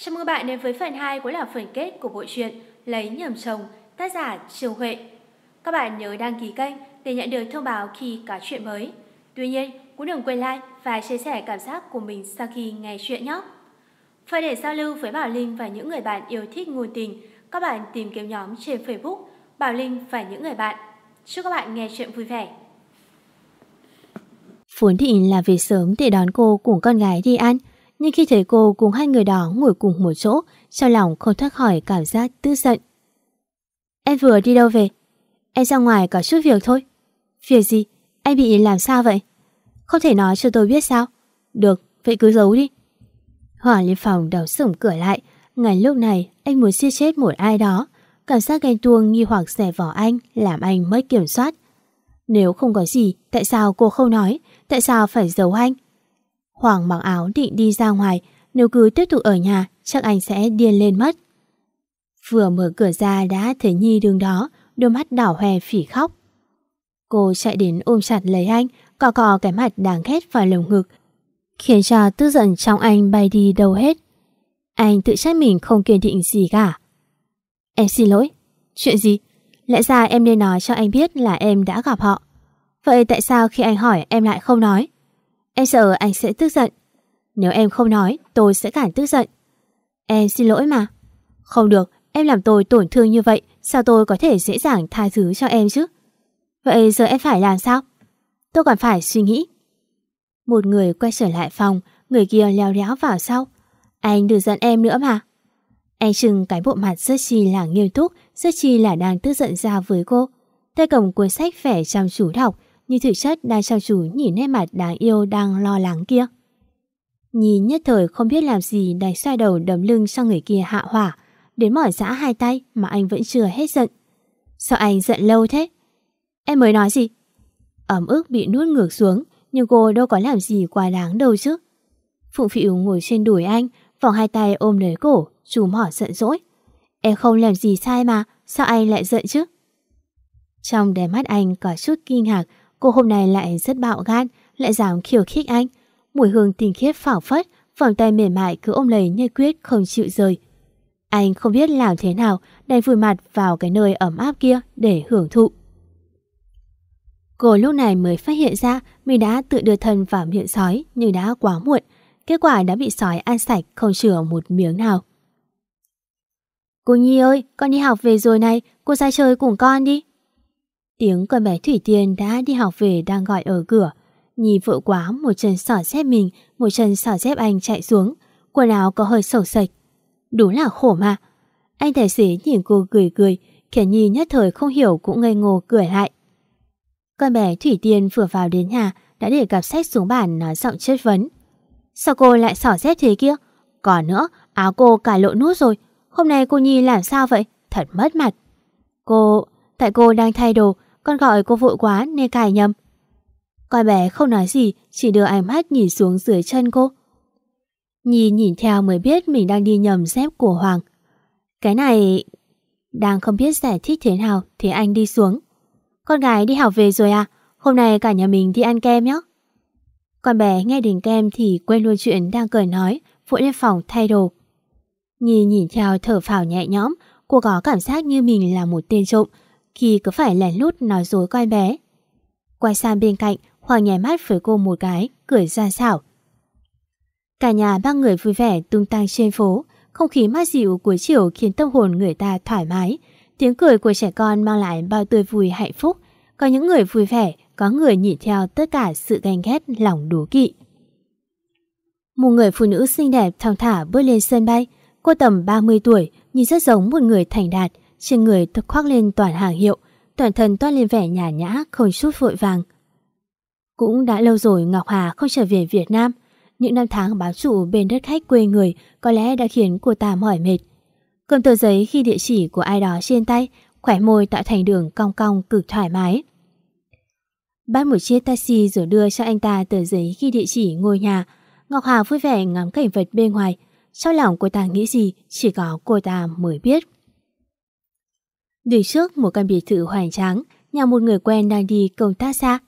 Chào mừng bạn đến với phần 2 cũng là phần kết của bộ truyện Lấy nhầm chồng, tác giả Trường Huệ. Các bạn nhớ đăng ký kênh để nhận được thông báo khi có chuyện mới. Tuy nhiên, cũng đừng quên like và chia sẻ cảm giác của mình sau khi nghe chuyện nhé. Phải để giao lưu với Bảo Linh và những người bạn yêu thích ngôn tình, các bạn tìm kiếm nhóm trên Facebook Bảo Linh và những người bạn. Chúc các bạn nghe chuyện vui vẻ. Phốn Thịnh là về sớm để đón cô cùng con gái đi ăn, nhưng khi thấy cô cùng hai người đó ngồi cùng một chỗ, trong lòng không thoát khỏi cảm giác tức giận. Em vừa đi đâu về? Em ra ngoài có chút việc thôi. Việc gì? Anh bị làm sao vậy? Không thể nói cho tôi biết sao? Được, vậy cứ giấu đi. Hỏa lên phòng đóng sổng cửa lại. Ngay lúc này, anh muốn siết chết một ai đó. Cảm giác ghen tuông nghi hoặc xẻ vỏ anh làm anh mất kiểm soát. Nếu không có gì, tại sao cô không nói? Tại sao phải giấu anh? Hoàng mặc áo định đi ra ngoài, nếu cứ tiếp tục ở nhà, chắc anh sẽ điên lên mất. Vừa mở cửa ra đã thấy Nhi đứng đó, đôi mắt đỏ hoe phỉ khóc. Cô chạy đến ôm chặt lấy anh, cọ cọ cái mặt đáng ghét vào lồng ngực, khiến cho tức giận trong anh bay đi đâu hết. Anh tự trách mình không kiên định gì cả. Em xin lỗi. Chuyện gì? Lẽ ra em nên nói cho anh biết là em đã gặp họ. Vậy tại sao khi anh hỏi em lại không nói? Em sợ anh sẽ tức giận. Nếu em không nói, tôi sẽ càng tức giận. Em xin lỗi mà. Không được, em làm tôi tổn thương như vậy, sao tôi có thể dễ dàng tha thứ cho em chứ? Vậy giờ em phải làm sao? Tôi còn phải suy nghĩ. Một người quay trở lại phòng, người kia leo léo vào sau. Anh đừng giận em nữa mà. Anh trừng cái bộ mặt rất chi là nghiêm túc, rất chi là đang tức giận ra với cô. Tay cầm cuốn sách vẻ chăm chú đọc, như thực chất đang trang chủ nhìn nét mặt đáng yêu đang lo lắng kia. Nhìn nhất thời không biết làm gì đành xoay đầu đấm lưng cho người kia hạ hỏa, đến mỏi giã hai tay mà anh vẫn chưa hết giận. Sao anh giận lâu thế? Em mới nói gì? Ẩm ức bị nuốt ngược xuống, nhưng cô đâu có làm gì quá đáng đâu chứ. Phụng phịu ngồi trên đùi anh, vòng hai tay ôm lấy cổ, chùm hỏi giận dỗi. Em không làm gì sai mà, sao anh lại giận chứ? Trong đáy mắt anh có chút kinh ngạc, cô hôm nay lại rất bạo gan, lại dám khiêu khích anh. Mùi hương tình khiết phảo phất, vòng tay mềm mại cứ ôm lấy như quyết không chịu rời. Anh không biết làm thế nào, đành vùi mặt vào cái nơi ấm áp kia để hưởng thụ. Cô lúc này mới phát hiện ra mình đã tự đưa thân vào miệng sói nhưng đã quá muộn. Kết quả đã bị sói ăn sạch không chừa một miếng nào. Cô Nhi ơi, con đi học về rồi này, cô ra chơi cùng con đi. Tiếng con bé Thủy Tiên đã đi học về đang gọi ở cửa. Nhi vội quá một chân sỏ dép mình, một chân sỏ dép anh chạy xuống. Quần áo có hơi sầu sạch. Đúng là khổ mà. Anh tài xế nhìn cô cười cười, khiến Nhi nhất thời không hiểu cũng ngây ngô cười lại. Con bé Thủy Tiên vừa vào đến nhà đã để cặp sách xuống bàn nói giọng chất vấn. Sao cô lại xỏ dép thế kia? Còn nữa, áo cô cài lộ nút rồi. Hôm nay cô Nhi làm sao vậy? Thật mất mặt. Cô... Tại cô đang thay đồ, con gọi cô vội quá nên cài nhầm. Con bé không nói gì, chỉ đưa ánh mắt nhìn xuống dưới chân cô. Nhi nhìn theo mới biết mình đang đi nhầm dép của Hoàng. Cái này... Đang không biết giải thích thế nào thì anh đi xuống. Con gái đi học về rồi à? Hôm nay cả nhà mình đi ăn kem nhé. Con bé nghe đến kem thì quên luôn chuyện đang cười nói, vội lên phòng thay đồ. Nhi nhìn theo thở phào nhẹ nhõm, cô có cảm giác như mình là một tên trộm, khi cứ phải lén lút nói dối con bé. Quay sang bên cạnh, Hoàng nhảy mắt với cô một cái, cười ra xảo. Cả nhà ba người vui vẻ tung tăng trên phố, không khí mát dịu cuối chiều khiến tâm hồn người ta thoải mái. Tiếng cười của trẻ con mang lại bao tươi vui hạnh phúc. Có những người vui vẻ, có người nhìn theo tất cả sự ganh ghét lòng đố kỵ. Một người phụ nữ xinh đẹp thong thả bước lên sân bay. Cô tầm 30 tuổi, nhìn rất giống một người thành đạt. Trên người khoác lên toàn hàng hiệu, toàn thân toát lên vẻ nhả nhã, không chút vội vàng. Cũng đã lâu rồi Ngọc Hà không trở về Việt Nam. Những năm tháng bám trụ bên đất khách quê người có lẽ đã khiến cô ta mỏi mệt. Cầm tờ giấy khi địa chỉ của ai đó trên tay, khỏe môi tạo thành đường cong cong cực thoải mái. Bắt một chiếc taxi rồi đưa cho anh ta tờ giấy ghi địa chỉ ngôi nhà. Ngọc Hà vui vẻ ngắm cảnh vật bên ngoài. Trong lòng cô ta nghĩ gì chỉ có cô ta mới biết. Đường trước một căn biệt thự hoành tráng, nhà một người quen đang đi công tác xa.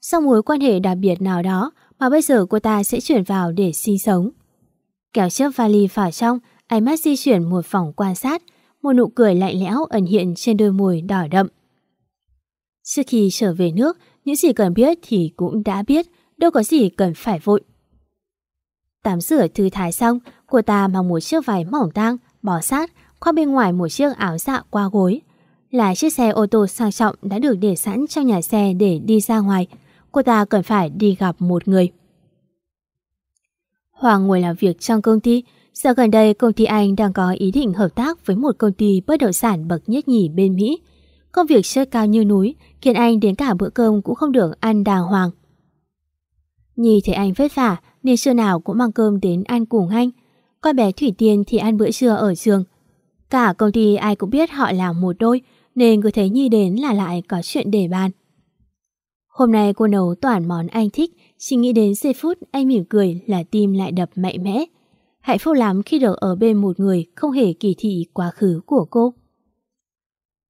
Sau mối quan hệ đặc biệt nào đó mà bây giờ cô ta sẽ chuyển vào để sinh sống. Kéo chiếc vali vào trong, ánh mắt di chuyển một phòng quan sát, một nụ cười lạnh lẽo ẩn hiện trên đôi môi đỏ đậm. Trước khi trở về nước, những gì cần biết thì cũng đã biết, đâu có gì cần phải vội. Tắm rửa thư thái xong, cô ta mặc một chiếc váy mỏng tang, bó sát, khoác bên ngoài một chiếc áo dạ qua gối. Là chiếc xe ô tô sang trọng đã được để sẵn trong nhà xe để đi ra ngoài. Cô ta cần phải đi gặp một người. Hoàng ngồi làm việc trong công ty. Giờ gần đây công ty anh đang có ý định hợp tác với một công ty bất động sản bậc nhất nhì bên Mỹ. Công việc rất cao như núi, khiến anh đến cả bữa cơm cũng không được ăn đàng hoàng. Nhi thấy anh vất vả nên trưa nào cũng mang cơm đến ăn cùng anh. Con bé Thủy Tiên thì ăn bữa trưa ở trường. Cả công ty ai cũng biết họ là một đôi nên cứ thấy Nhi đến là lại có chuyện để bàn. Hôm nay cô nấu toàn món anh thích, chỉ nghĩ đến giây phút anh mỉm cười là tim lại đập mạnh mẽ. Hạnh phúc lắm khi được ở bên một người không hề kỳ thị quá khứ của cô.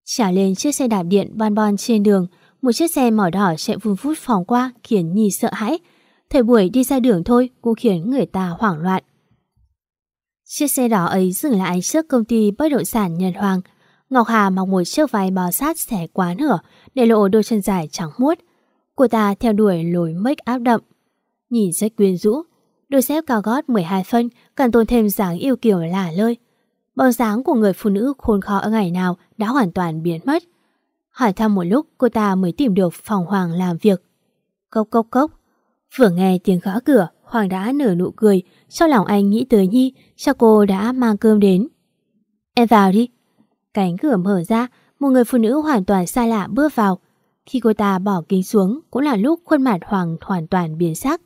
Trả lên chiếc xe đạp điện bon bon trên đường, một chiếc xe màu đỏ chạy vun vút phòng qua khiến Nhi sợ hãi. Thời buổi đi ra đường thôi cũng khiến người ta hoảng loạn. Chiếc xe đỏ ấy dừng lại trước công ty bất động sản Nhật Hoàng. Ngọc Hà mặc một chiếc váy bó sát xẻ quá nửa để lộ đôi chân dài trắng muốt. Cô ta theo đuổi lối make áp đậm. Nhìn rất quyến rũ. Đôi dép cao gót 12 phân càng tôn thêm dáng yêu kiều lả lơi. Bóng dáng của người phụ nữ khôn khó ở ngày nào đã hoàn toàn biến mất. Hỏi thăm một lúc cô ta mới tìm được phòng Hoàng làm việc. Cốc cốc cốc. Vừa nghe tiếng gõ cửa, Hoàng đã nở nụ cười. Trong lòng anh nghĩ tới Nhi, cho cô đã mang cơm đến. Em vào đi. Cánh cửa mở ra, một người phụ nữ hoàn toàn xa lạ bước vào. Khi cô ta bỏ kính xuống cũng là lúc khuôn mặt Hoàng hoàn toàn biến sắc.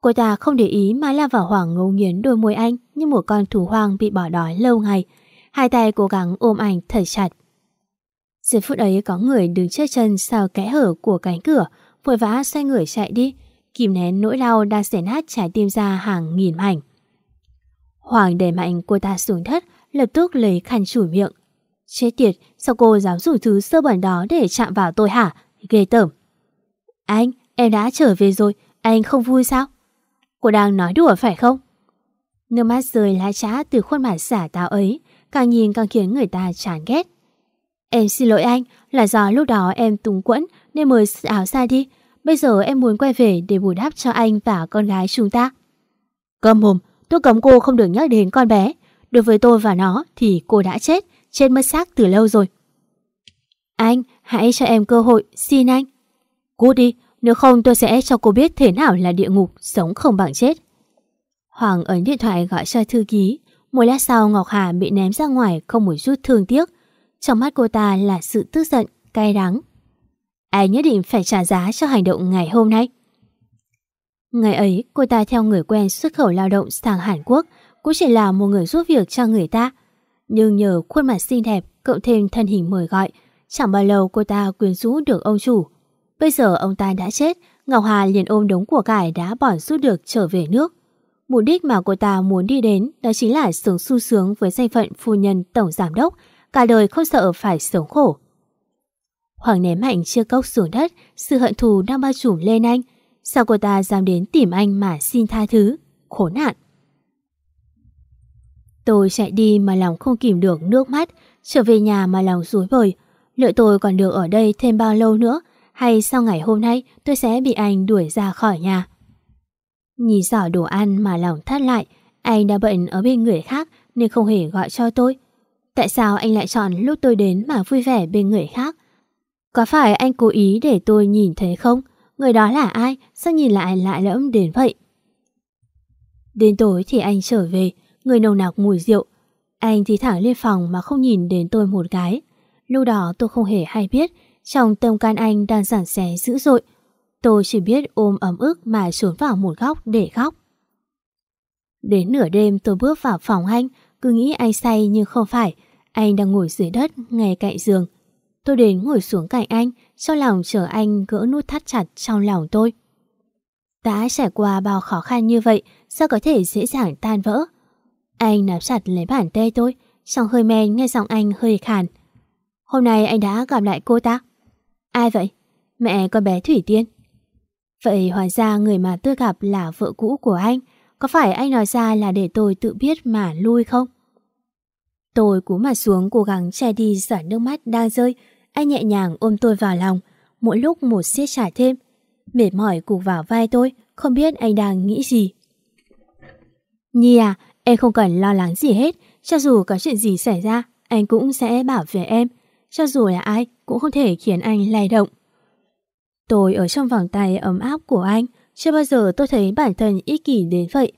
Cô ta không để ý mà lao vào Hoàng ngấu nghiến đôi môi anh như một con thú hoang bị bỏ đói lâu ngày. Hai tay cố gắng ôm anh thật chặt. giây phút ấy có người đứng chết chân sau kẽ hở của cánh cửa, vội vã xoay người chạy đi, kìm nén nỗi đau đang xẻ nát trái tim ra hàng nghìn mảnh. Hoàng đẩy mạnh cô ta xuống đất, lập tức lấy khăn chủi miệng. Chết tiệt, sao cô dám rủ thứ sơ bẩn đó để chạm vào tôi hả? Ghê tởm. Anh, em đã trở về rồi, anh không vui sao? Cô đang nói đùa phải không? Nước mắt rơi lá trá từ khuôn mặt giả tạo ấy, càng nhìn càng khiến người ta chán ghét. Em xin lỗi anh, là do lúc đó em túng quẫn nên mới áo ra đi. Bây giờ em muốn quay về để bù đắp cho anh và con gái chúng ta. Cầm mồm, tôi cấm cô không được nhắc đến con bé. Đối với tôi và nó thì cô đã chết, chết mất xác từ lâu rồi. Anh, hãy cho em cơ hội, xin anh. Cút đi, nếu không tôi sẽ cho cô biết thế nào là địa ngục, sống không bằng chết. Hoàng ấn điện thoại gọi cho thư ký. Một lát sau Ngọc Hà bị ném ra ngoài không một chút thương tiếc. Trong mắt cô ta là sự tức giận, cay đắng. Anh nhất định phải trả giá cho hành động ngày hôm nay. Ngày ấy, cô ta theo người quen xuất khẩu lao động sang Hàn Quốc, cũng chỉ là một người giúp việc cho người ta. Nhưng nhờ khuôn mặt xinh đẹp, cộng thêm thân hình mời gọi, chẳng bao lâu cô ta quyến rũ được ông chủ. Bây giờ ông ta đã chết, Ngọc Hà liền ôm đống của cải đã bỏ rút được trở về nước. Mục đích mà cô ta muốn đi đến đó chính là sống su sướng với danh phận phu nhân tổng giám đốc, cả đời không sợ phải sống khổ. Hoàng ném mạnh chiếc cốc xuống đất, sự hận thù đang bao trùm lên anh. Sao cô ta dám đến tìm anh mà xin tha thứ? Khốn nạn. Tôi chạy đi mà lòng không kìm được nước mắt, trở về nhà mà lòng rối bời. Liệu tôi còn được ở đây thêm bao lâu nữa, hay sau ngày hôm nay tôi sẽ bị anh đuổi ra khỏi nhà? Nhìn giỏ đồ ăn mà lòng thắt lại, anh đã bận ở bên người khác nên không hề gọi cho tôi. Tại sao anh lại chọn lúc tôi đến mà vui vẻ bên người khác? Có phải anh cố ý để tôi nhìn thấy không? Người đó là ai? Sao nhìn lại lại lẫm đến vậy? Đến tối thì anh trở về, người nồng nặc mùi rượu. Anh thì thẳng lên phòng mà không nhìn đến tôi một cái. Lúc đó tôi không hề hay biết, trong tâm can anh đang giảng xé dữ dội. Tôi chỉ biết ôm ấm ức mà trốn vào một góc để khóc. Đến nửa đêm tôi bước vào phòng anh, cứ nghĩ anh say nhưng không phải. Anh đang ngồi dưới đất ngay cạnh giường. Tôi đến ngồi xuống cạnh anh, trong lòng chờ anh gỡ nút thắt chặt trong lòng tôi. Đã trải qua bao khó khăn như vậy, sao có thể dễ dàng tan vỡ? Anh nắm chặt lấy bàn tay tôi, trong hơi men nghe giọng anh hơi khàn. Hôm nay anh đã gặp lại cô ta. Ai vậy? Mẹ con bé Thủy Tiên. Vậy hóa ra người mà tôi gặp là vợ cũ của anh. Có phải anh nói ra là để tôi tự biết mà lui không? Tôi cú mặt xuống cố gắng che đi giọt nước mắt đang rơi. Anh nhẹ nhàng ôm tôi vào lòng, mỗi lúc một siết chặt thêm. Mệt mỏi cục vào vai tôi, không biết anh đang nghĩ gì. Nhi à, em không cần lo lắng gì hết. Cho dù có chuyện gì xảy ra, anh cũng sẽ bảo vệ em. Cho dù là ai, cũng không thể khiến anh lay động. Tôi ở trong vòng tay ấm áp của anh, chưa bao giờ tôi thấy bản thân ích kỷ đến vậy.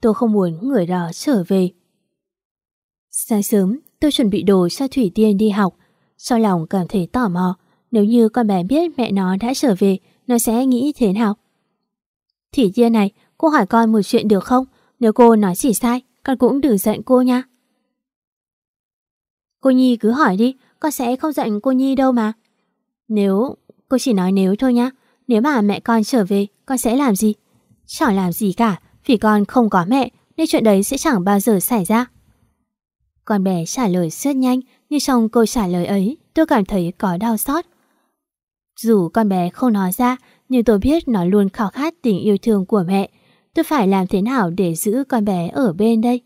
Tôi không muốn người đó trở về. Sáng sớm, tôi chuẩn bị đồ cho Thủy Tiên đi học. Sau lòng cảm thấy tò mò, nếu như con bé biết mẹ nó đã trở về, nó sẽ nghĩ thế nào? Thủy Tiên này, cô hỏi con một chuyện được không? Nếu cô nói chỉ sai, con cũng đừng giận cô nha. Cô Nhi cứ hỏi đi, con sẽ không giận cô Nhi đâu mà. Nếu, cô chỉ nói nếu thôi nhá. Nếu mà mẹ con trở về, con sẽ làm gì? Chẳng làm gì cả, vì con không có mẹ, nên chuyện đấy sẽ chẳng bao giờ xảy ra. Con bé trả lời rất nhanh, nhưng trong câu trả lời ấy, tôi cảm thấy có đau xót. Dù con bé không nói ra, nhưng tôi biết nó luôn khao khát tình yêu thương của mẹ. Tôi phải làm thế nào để giữ con bé ở bên đây?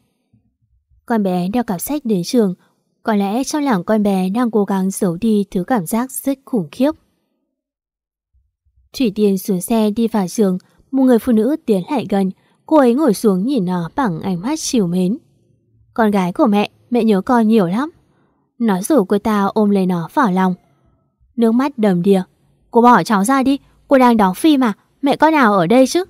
Con bé đeo cặp sách đến trường, có lẽ trong lòng con bé đang cố gắng giấu đi thứ cảm giác rất khủng khiếp. Thủy Tiên xuống xe đi vào trường, một người phụ nữ tiến lại gần, cô ấy ngồi xuống nhìn nó bằng ánh mắt chiều mến. Con gái của mẹ, mẹ nhớ con nhiều lắm. Nói rủ cô ta ôm lấy nó vào lòng. Nước mắt đầm đìa. Cô bỏ cháu ra đi, cô đang đóng phim mà, mẹ con nào ở đây chứ?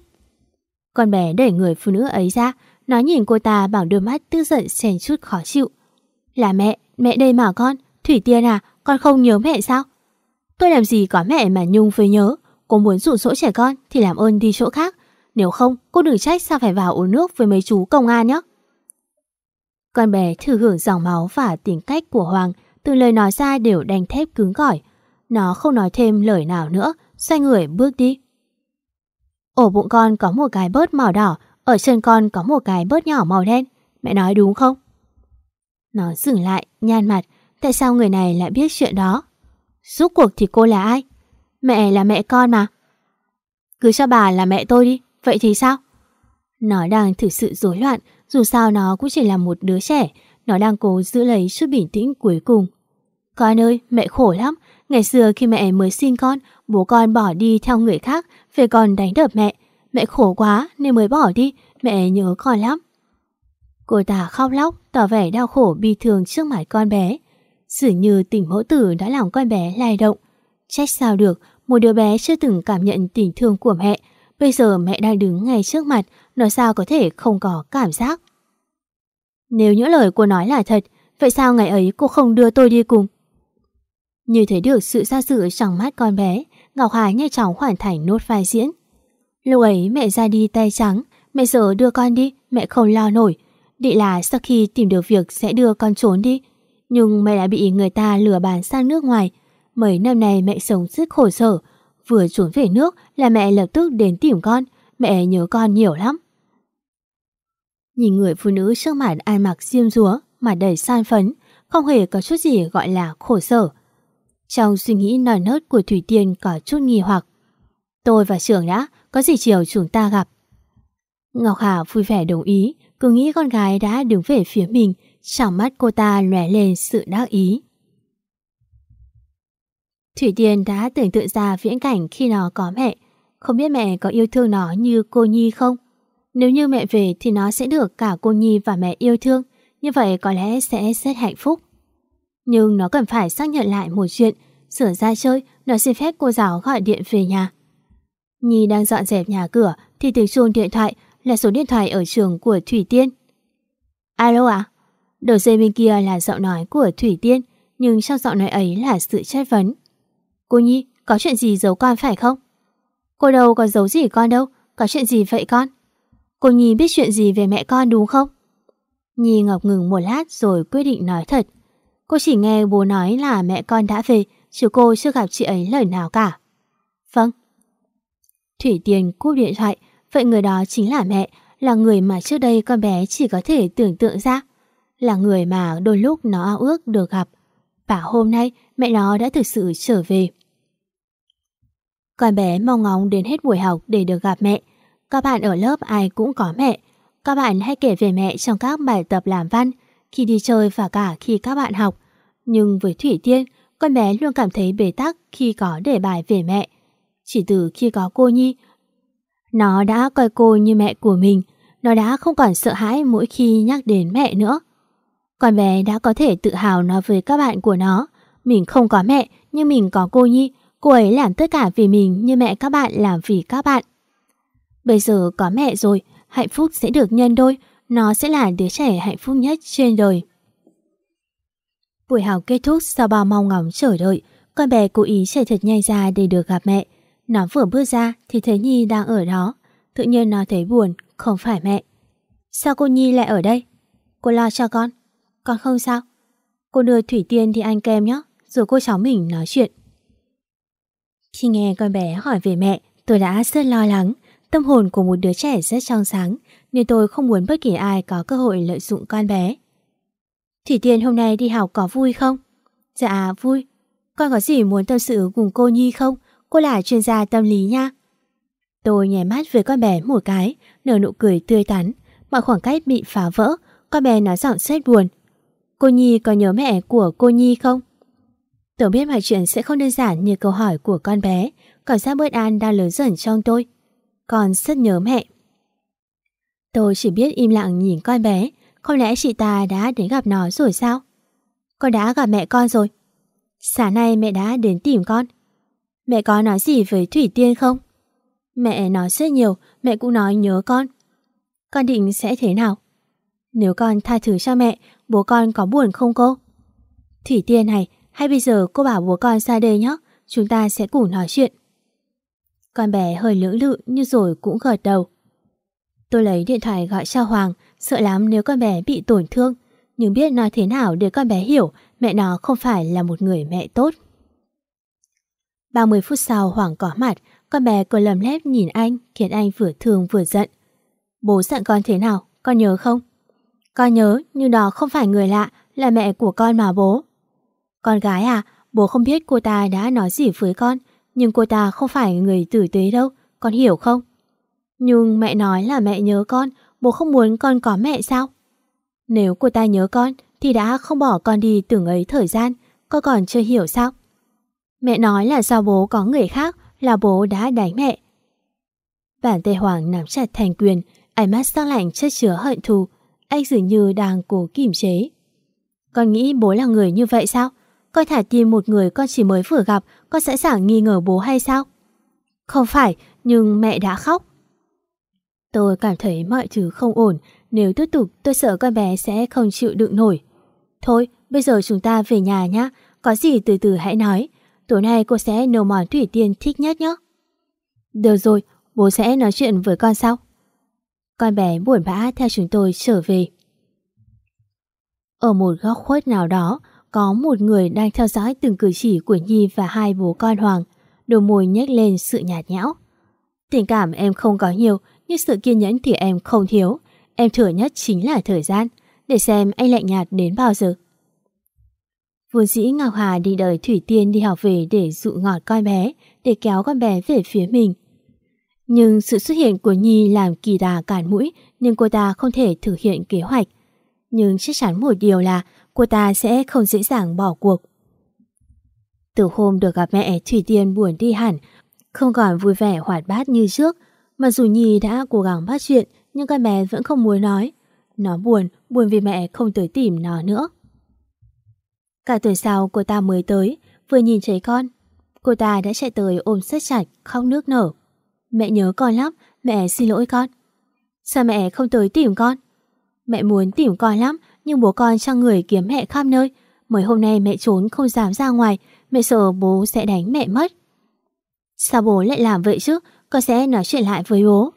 Con bé đẩy người phụ nữ ấy ra, nó nhìn cô ta bằng đôi mắt tức giận xèn chút khó chịu. Là mẹ, mẹ đây mà con, Thủy Tiên à, con không nhớ mẹ sao? Tôi làm gì có mẹ mà Nhung phải nhớ, cô muốn dụ dỗ trẻ con thì làm ơn đi chỗ khác. Nếu không, cô đừng trách sao phải vào uống nước với mấy chú công an nhé. Con bé thử hưởng dòng máu và tính cách của Hoàng, từ lời nói ra đều đanh thép cứng cỏi. Nó không nói thêm lời nào nữa, xoay người bước đi. Ổ bụng con có một cái bớt màu đỏ, ở chân con có một cái bớt nhỏ màu đen. Mẹ nói đúng không? Nó dừng lại, nhăn mặt. Tại sao người này lại biết chuyện đó? Rốt cuộc thì cô là ai? Mẹ là mẹ con mà. Cứ cho bà là mẹ tôi đi, vậy thì sao? Nó đang thực sự rối loạn, dù sao nó cũng chỉ là một đứa trẻ, nó đang cố giữ lấy chút bình tĩnh cuối cùng. Con ơi, mẹ khổ lắm. Ngày xưa khi mẹ mới sinh con, bố con bỏ đi theo người khác, về còn đánh đập mẹ. Mẹ khổ quá nên mới bỏ đi, mẹ nhớ con lắm. Cô ta khóc lóc, tỏ vẻ đau khổ bi thương trước mặt con bé. Dường như tình mẫu tử đã làm con bé lay động. Trách sao được, một đứa bé chưa từng cảm nhận tình thương của mẹ. Bây giờ mẹ đang đứng ngay trước mặt, nó sao có thể không có cảm giác. Nếu những lời cô nói là thật, vậy sao ngày ấy cô không đưa tôi đi cùng? Như thấy được sự xa sự trong mắt con bé, Ngọc Hà nhanh chóng hoàn thành nốt vai diễn. Lúc ấy mẹ ra đi tay trắng, mẹ giờ đưa con đi, mẹ không lo nổi. Định là sau khi tìm được việc sẽ đưa con trốn đi. Nhưng mẹ đã bị người ta lừa bán sang nước ngoài. Mấy năm này mẹ sống rất khổ sở. Vừa trốn về nước là mẹ lập tức đến tìm con. Mẹ nhớ con nhiều lắm. Nhìn người phụ nữ trước mặt ai mặc diêm rúa, mặt đầy san phấn, không hề có chút gì gọi là khổ sở. Trong suy nghĩ nòi nớt của Thủy Tiên có chút nghi hoặc. Tôi và trưởng đã, có gì chiều chúng ta gặp. Ngọc Hà vui vẻ đồng ý, cứ nghĩ con gái đã đứng về phía mình, trong mắt cô ta lóe lên sự đắc ý. Thủy Tiên đã tưởng tượng ra viễn cảnh khi nó có mẹ, không biết mẹ có yêu thương nó như cô Nhi không? Nếu như mẹ về thì nó sẽ được cả cô Nhi và mẹ yêu thương, như vậy có lẽ sẽ rất hạnh phúc. Nhưng nó cần phải xác nhận lại một chuyện, sửa ra chơi, nó xin phép cô giáo gọi điện về nhà. Nhi đang dọn dẹp nhà cửa thì tiếng chuông điện thoại là số điện thoại ở trường của Thủy Tiên. Alo à? Đầu dây bên kia là giọng nói của Thủy Tiên, nhưng trong giọng nói ấy là sự chất vấn. Cô Nhi, có chuyện gì giấu con phải không? Cô đâu có giấu gì con đâu, có chuyện gì vậy con? Cô Nhi biết chuyện gì về mẹ con đúng không? Nhi ngọc ngừng một lát rồi quyết định nói thật. Cô chỉ nghe bố nói là mẹ con đã về, chứ cô chưa gặp chị ấy lời nào cả. Vâng. Thủy Tiên cúp điện thoại, vậy người đó chính là mẹ, là người mà trước đây con bé chỉ có thể tưởng tượng ra. Là người mà đôi lúc nó ao ước được gặp. Và hôm nay mẹ nó đã thực sự trở về. Con bé mong ngóng đến hết buổi học để được gặp mẹ. Các bạn ở lớp ai cũng có mẹ. Các bạn hay kể về mẹ trong các bài tập làm văn, khi đi chơi và cả khi các bạn học. Nhưng với Thủy Tiên, con bé luôn cảm thấy bế tắc khi có đề bài về mẹ. Chỉ từ khi có cô Nhi, nó đã coi cô như mẹ của mình. Nó đã không còn sợ hãi mỗi khi nhắc đến mẹ nữa. Con bé đã có thể tự hào nói với các bạn của nó. Mình không có mẹ, nhưng mình có cô Nhi. Cô ấy làm tất cả vì mình như mẹ các bạn làm vì các bạn. Bây giờ có mẹ rồi, hạnh phúc sẽ được nhân đôi. Nó sẽ là đứa trẻ hạnh phúc nhất trên đời. Buổi học kết thúc sau bao mong ngóng chờ đợi, con bé cố ý chạy thật nhanh ra để được gặp mẹ. Nó vừa bước ra thì thấy Nhi đang ở đó. Tự nhiên nó thấy buồn, không phải mẹ. Sao cô Nhi lại ở đây? Cô lo cho con. Con không sao. Cô đưa Thủy Tiên đi ăn kem nhé, rồi cô cháu mình nói chuyện. Khi nghe con bé hỏi về mẹ, tôi đã rất lo lắng. Tâm hồn của một đứa trẻ rất trong sáng, nên tôi không muốn bất kỳ ai có cơ hội lợi dụng con bé. Thủy Tiên hôm nay đi học có vui không? Dạ vui. Con có gì muốn tâm sự cùng cô Nhi không? Cô là chuyên gia tâm lý nha. Tôi nhảy mắt với con bé một cái, nở nụ cười tươi tắn. Mọi khoảng cách bị phá vỡ, con bé nói giọng rất buồn. Cô Nhi có nhớ mẹ của cô Nhi không? Tôi biết mọi chuyện sẽ không đơn giản như câu hỏi của con bé. Cảm giác bớt an đang lớn dần trong tôi. Con rất nhớ mẹ. Tôi chỉ biết im lặng nhìn con bé. Không lẽ chị ta đã đến gặp nó rồi sao? Con đã gặp mẹ con rồi. Sáng nay mẹ đã đến tìm con. Mẹ có nói gì với Thủy Tiên không? Mẹ nói rất nhiều, mẹ cũng nói nhớ con. Con định sẽ thế nào? Nếu con tha thứ cho mẹ, bố con có buồn không cô? Thủy Tiên này, hay bây giờ cô bảo bố con ra đây nhé, chúng ta sẽ cùng nói chuyện. Con bé hơi lưỡng lự như rồi cũng gật đầu. Tôi lấy điện thoại gọi cho Hoàng, sợ lắm nếu con bé bị tổn thương, nhưng biết nói thế nào để con bé hiểu mẹ nó không phải là một người mẹ tốt. 30 phút sau Hoàng có mặt, con bé cười lầm lép nhìn anh khiến anh vừa thương vừa giận. Bố giận con thế nào, con nhớ không? Con nhớ nhưng đó không phải người lạ, là mẹ của con mà bố. Con gái à, bố không biết cô ta đã nói gì với con, nhưng cô ta không phải người tử tế đâu, con hiểu không? Nhưng mẹ nói là mẹ nhớ con, bố không muốn con có mẹ sao? Nếu cô ta nhớ con thì đã không bỏ con đi từng ấy thời gian, con còn chưa hiểu sao? Mẹ nói là do bố có người khác là bố đã đánh mẹ. Bản tê Hoàng nắm chặt thành quyền, ánh mắt sắc lạnh chất chứa hận thù. Anh dường như đang cố kìm chế. Con nghĩ bố là người như vậy sao? Con thả tìm một người con chỉ mới vừa gặp, con sẽ sàng nghi ngờ bố hay sao? Không phải, nhưng mẹ đã khóc. Tôi cảm thấy mọi thứ không ổn, nếu tiếp tục tôi sợ con bé sẽ không chịu đựng nổi. Thôi, bây giờ chúng ta về nhà nhé, có gì từ từ hãy nói. Tối nay cô sẽ nấu món thủy tiên thích nhất nhé. Được rồi, bố sẽ nói chuyện với con sau. Con bé buồn bã theo chúng tôi trở về. Ở một góc khuất nào đó, có một người đang theo dõi từng cử chỉ của Nhi và hai bố con Hoàng, đôi môi nhếch lên sự nhạt nhẽo. Tình cảm em không có nhiều, nhưng sự kiên nhẫn thì em không thiếu. Em thừa nhất chính là thời gian, để xem anh lạnh nhạt đến bao giờ. Vốn dĩ Ngọc Hà đi đợi Thủy Tiên đi học về để dụ ngọt con bé, để kéo con bé về phía mình. Nhưng sự xuất hiện của Nhi làm kỳ đà cản mũi nên cô ta không thể thực hiện kế hoạch. Nhưng chắc chắn một điều là cô ta sẽ không dễ dàng bỏ cuộc. Từ hôm được gặp mẹ, Thủy Tiên buồn đi hẳn, không còn vui vẻ hoạt bát như trước. Mà dù Nhi đã cố gắng bắt chuyện, nhưng con bé vẫn không muốn nói. Nó buồn, buồn vì mẹ không tới tìm nó nữa. Cả tuần sau cô ta mới tới, vừa nhìn thấy con. Cô ta đã chạy tới ôm sát chặt, khóc nước nở. Mẹ nhớ con lắm, mẹ xin lỗi con. Sao mẹ không tới tìm con? Mẹ muốn tìm con lắm, nhưng bố con cho người kiếm mẹ khắp nơi. Mới hôm nay mẹ trốn không dám ra ngoài, mẹ sợ bố sẽ đánh mẹ mất. Sao bố lại làm vậy chứ? Con sẽ nói chuyện lại với bố.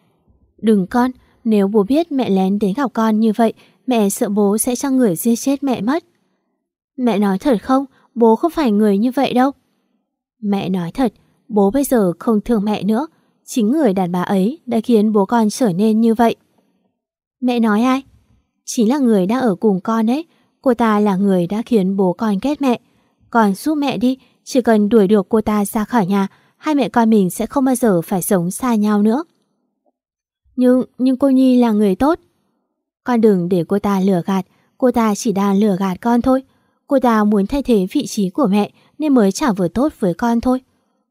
Đừng con, nếu bố biết mẹ lén đến gặp con như vậy, mẹ sợ bố sẽ cho người giết chết mẹ mất. Mẹ nói thật không? Bố không phải người như vậy đâu. Mẹ nói thật, bố bây giờ không thương mẹ nữa. Chính người đàn bà ấy đã khiến bố con trở nên như vậy. Mẹ nói ai? Chính là người đang ở cùng con ấy. Cô ta là người đã khiến bố con ghét mẹ. Con giúp mẹ đi, chỉ cần đuổi được cô ta ra khỏi nhà, hai mẹ con mình sẽ không bao giờ phải sống xa nhau nữa. Nhưng, nhưng cô Nhi là người tốt. Con đừng để cô ta lừa gạt, cô ta chỉ đang lừa gạt con thôi. Cô ta muốn thay thế vị trí của mẹ nên mới trả vừa tốt với con thôi.